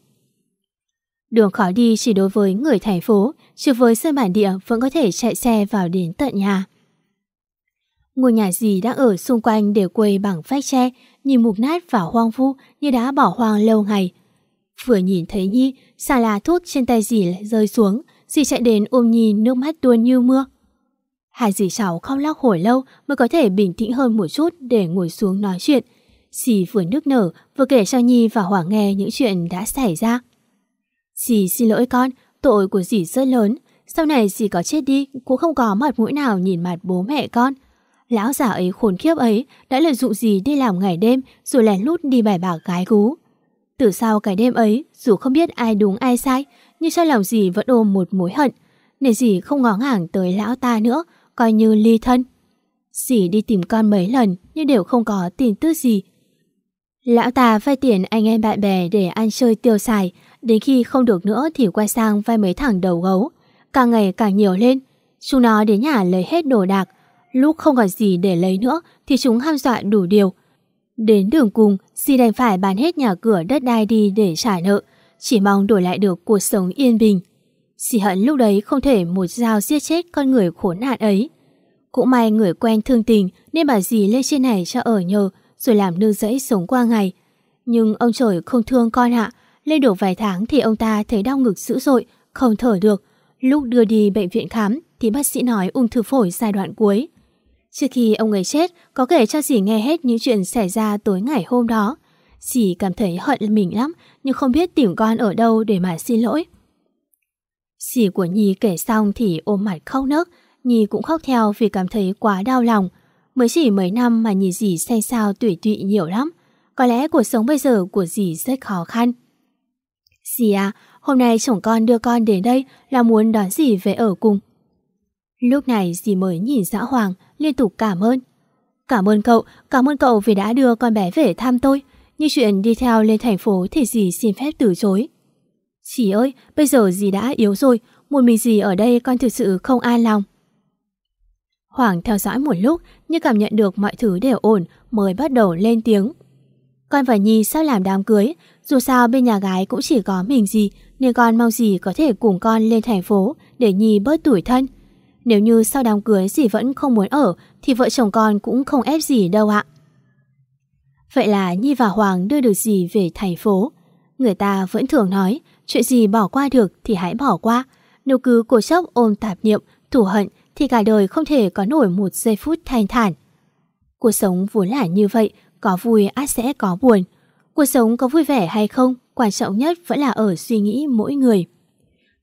Đường khó đi chỉ đối với người thành phố, chứ với dân bản địa vẫn có thể chạy xe vào đến tận nhà. Ngôi nhà dì đang ở xung quanh đều quây bằng vách tre, nhìn mục nát và hoang vu như đã bỏ hoang lâu ngày. Vừa nhìn thấy Nhi, xà là thuốc trên tay dì lại rơi xuống, dì chạy đến ôm Nhi nước mắt tuôn như mưa. Hai dì cháu khóc lóc hồi lâu mới có thể bình tĩnh hơn một chút để ngồi xuống nói chuyện. Dì vừa nước nở vừa kể cho Nhi và Hoàng nghe những chuyện đã xảy ra. Dì xin lỗi con, tội của dì rất lớn. Sau này dì có chết đi cũng không có mặt mũi nào nhìn mặt bố mẹ con. Lão già ấy khốn khiếp ấy đã lợi dụng gì đi làm ngày đêm rồi lén lút đi bài bạc gái gú. Từ sau cái đêm ấy, dù không biết ai đúng ai sai, nhưng trong lòng dì vẫn ôm một mối hận, nên dì không ngó ngàng tới lão ta nữa, coi như ly thân. Dì đi tìm con mấy lần nhưng đều không có tin tức gì. Lão ta vay tiền anh em bạn bè để ăn chơi tiêu xài, đến khi không được nữa thì quay sang vay mấy thằng đầu gấu. Càng ngày càng nhiều lên, chúng nó đến nhà lấy hết đồ đạc, lúc không còn gì để lấy nữa thì chúng ham dọa đủ điều. Đến đường cùng, si đành phải bán hết nhà cửa đất đai đi để trả nợ, chỉ mong đổi lại được cuộc sống yên bình. si hận lúc đấy không thể một dao giết chết con người khốn nạn ấy. Cũng may người quen thương tình nên bà dì lên trên này cho ở nhờ rồi làm nương rẫy sống qua ngày. Nhưng ông trời không thương con ạ. Lên được vài tháng thì ông ta thấy đau ngực dữ dội, không thở được. Lúc đưa đi bệnh viện khám thì bác sĩ nói ung thư phổi giai đoạn cuối. Trước khi ông ấy chết, có kể cho dì nghe hết những chuyện xảy ra tối ngày hôm đó. Dì cảm thấy hận mình lắm, nhưng không biết tìm con ở đâu để mà xin lỗi. Dì của Nhi kể xong thì ôm mặt khóc nức, Nhi cũng khóc theo vì cảm thấy quá đau lòng. Mới chỉ mấy năm mà nhìn dì say sao tủi tụy nhiều lắm. Có lẽ cuộc sống bây giờ của dì rất khó khăn. Dì à, hôm nay chồng con đưa con đến đây là muốn đón dì về ở cùng. Lúc này dì mới nhìn dã Hoàng, liên tục cảm ơn. Cảm ơn cậu, cảm ơn cậu vì đã đưa con bé về thăm tôi. Như chuyện đi theo lên thành phố thì dì xin phép từ chối. Chị ơi, bây giờ dì đã yếu rồi, một mình dì ở đây con thực sự không an lòng. Hoàng theo dõi một lúc nhưng cảm nhận được mọi thứ đều ổn mới bắt đầu lên tiếng. Con và Nhi sắp làm đám cưới, dù sao bên nhà gái cũng chỉ có mình dì nên con mong gì có thể cùng con lên thành phố để Nhi bớt tuổi thân. Nếu như sau đám cưới dì vẫn không muốn ở thì vợ chồng con cũng không ép gì đâu ạ. Vậy là Nhi và Hoàng đưa được dì về thành phố. Người ta vẫn thường nói chuyện gì bỏ qua được thì hãy bỏ qua. Nếu cứ cố chấp ôm tạp niệm, thủ hận thì cả đời không thể có nổi một giây phút thanh thản. Cuộc sống vốn là như vậy, có vui át sẽ có buồn. Cuộc sống có vui vẻ hay không, quan trọng nhất vẫn là ở suy nghĩ mỗi người.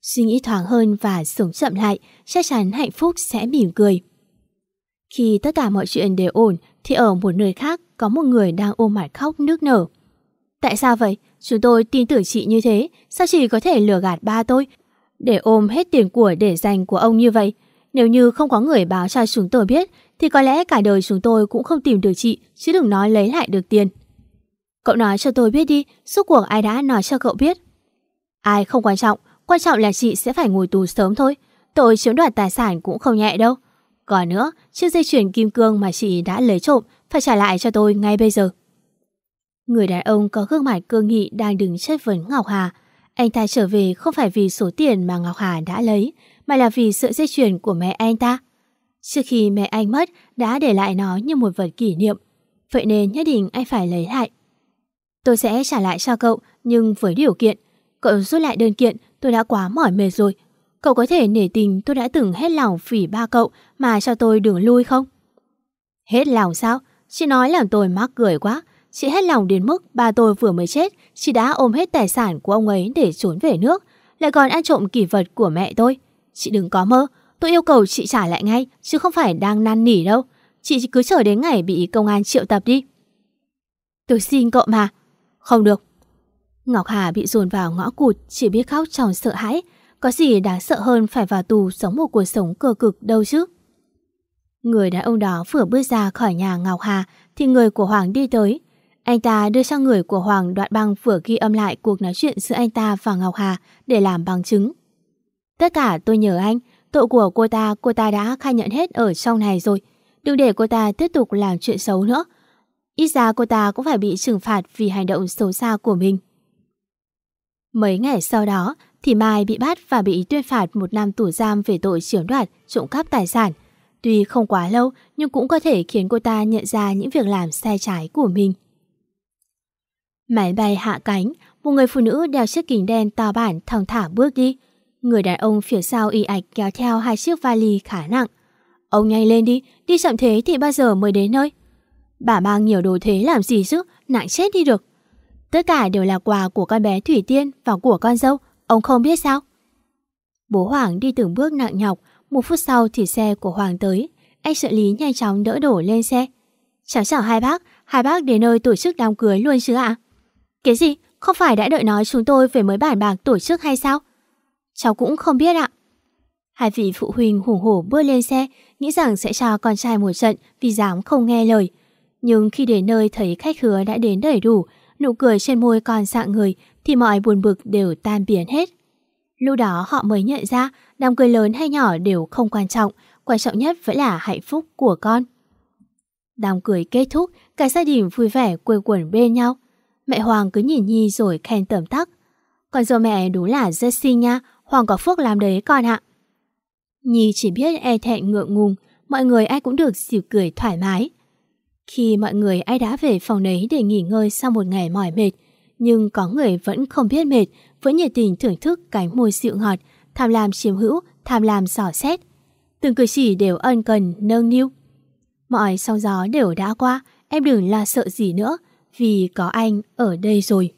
Suy nghĩ thoáng hơn và sống chậm lại, chắc chắn hạnh phúc sẽ mỉm cười. Khi tất cả mọi chuyện đều ổn, thì ở một nơi khác có một người đang ôm mặt khóc nước nở. Tại sao vậy? Chúng tôi tin tưởng chị như thế, sao chị có thể lừa gạt ba tôi? Để ôm hết tiền của để dành của ông như vậy, nếu như không có người báo cho chúng tôi biết, thì có lẽ cả đời chúng tôi cũng không tìm được chị, chứ đừng nói lấy lại được tiền. Cậu nói cho tôi biết đi, suốt cuộc ai đã nói cho cậu biết. Ai không quan trọng, quan trọng là chị sẽ phải ngồi tù sớm thôi. Tội chiếm đoạt tài sản cũng không nhẹ đâu. Còn nữa, chiếc dây chuyền kim cương mà chị đã lấy trộm phải trả lại cho tôi ngay bây giờ. Người đàn ông có gương mặt cương nghị đang đứng chất vấn Ngọc Hà. Anh ta trở về không phải vì số tiền mà Ngọc Hà đã lấy, mà là vì sợi dây chuyền của mẹ anh ta. Trước khi mẹ anh mất đã để lại nó như một vật kỷ niệm. Vậy nên nhất định anh phải lấy lại. Tôi sẽ trả lại cho cậu, nhưng với điều kiện. Cậu rút lại đơn kiện, tôi đã quá mỏi mệt rồi. Cậu có thể nể tình tôi đã từng hết lòng phỉ ba cậu mà cho tôi đường lui không? Hết lòng sao? Chị nói làm tôi mắc cười quá. Chị hết lòng đến mức ba tôi vừa mới chết, chị đã ôm hết tài sản của ông ấy để trốn về nước, lại còn ăn trộm kỷ vật của mẹ tôi. Chị đừng có mơ, tôi yêu cầu chị trả lại ngay, chứ không phải đang năn nỉ đâu. Chị cứ chờ đến ngày bị công an triệu tập đi. Tôi xin cậu mà. Không được. Ngọc Hà bị dồn vào ngõ cụt, chỉ biết khóc trong sợ hãi. Có gì đáng sợ hơn phải vào tù sống một cuộc sống cơ cực đâu chứ. Người đàn ông đó vừa bước ra khỏi nhà Ngọc Hà thì người của Hoàng đi tới. Anh ta đưa cho người của Hoàng đoạn băng vừa ghi âm lại cuộc nói chuyện giữa anh ta và Ngọc Hà để làm bằng chứng. Tất cả tôi nhờ anh, tội của cô ta cô ta đã khai nhận hết ở trong này rồi. Đừng để cô ta tiếp tục làm chuyện xấu nữa. Ít ra cô ta cũng phải bị trừng phạt vì hành động xấu xa của mình. Mấy ngày sau đó thì Mai bị bắt và bị tuyên phạt một năm tù giam về tội chiếm đoạt, trộm cắp tài sản. Tuy không quá lâu nhưng cũng có thể khiến cô ta nhận ra những việc làm sai trái của mình. Máy bay hạ cánh, một người phụ nữ đeo chiếc kính đen to bản thong thả bước đi. Người đàn ông phía sau y ạch kéo theo hai chiếc vali khá nặng. Ông nhanh lên đi, đi chậm thế thì bao giờ mới đến nơi? Bà mang nhiều đồ thế làm gì chứ, nặng chết đi được. Tất cả đều là quà của con bé Thủy Tiên và của con dâu, ông không biết sao? Bố Hoàng đi từng bước nặng nhọc, một phút sau thì xe của Hoàng tới. Anh trợ lý nhanh chóng đỡ đổ lên xe. Cháu chào hai bác, hai bác đến nơi tổ chức đám cưới luôn chứ ạ? Cái gì? Không phải đã đợi nói chúng tôi về mới bản bạc tổ chức hay sao? Cháu cũng không biết ạ. Hai vị phụ huynh hùng hổ bước lên xe, nghĩ rằng sẽ cho con trai một trận vì dám không nghe lời. Nhưng khi đến nơi thấy khách hứa đã đến đầy đủ, nụ cười trên môi còn dạng người thì mọi buồn bực đều tan biến hết. Lúc đó họ mới nhận ra đám cười lớn hay nhỏ đều không quan trọng, quan trọng nhất vẫn là hạnh phúc của con. Đám cười kết thúc, cả gia đình vui vẻ quây quần bên nhau. Mẹ Hoàng cứ nhìn Nhi rồi khen tầm tắc. Con dâu mẹ đúng là rất xinh nha, Hoàng có phước làm đấy con ạ. Nhi chỉ biết e thẹn ngượng ngùng, mọi người ai cũng được xỉu cười thoải mái. Khi mọi người ai đã về phòng nấy để nghỉ ngơi sau một ngày mỏi mệt, nhưng có người vẫn không biết mệt, vẫn nhiệt tình thưởng thức cái môi dịu ngọt, tham lam chiếm hữu, tham lam sỏ xét. Từng cử chỉ đều ân cần, nâng niu. Mọi sóng gió đều đã qua, em đừng lo sợ gì nữa, vì có anh ở đây rồi.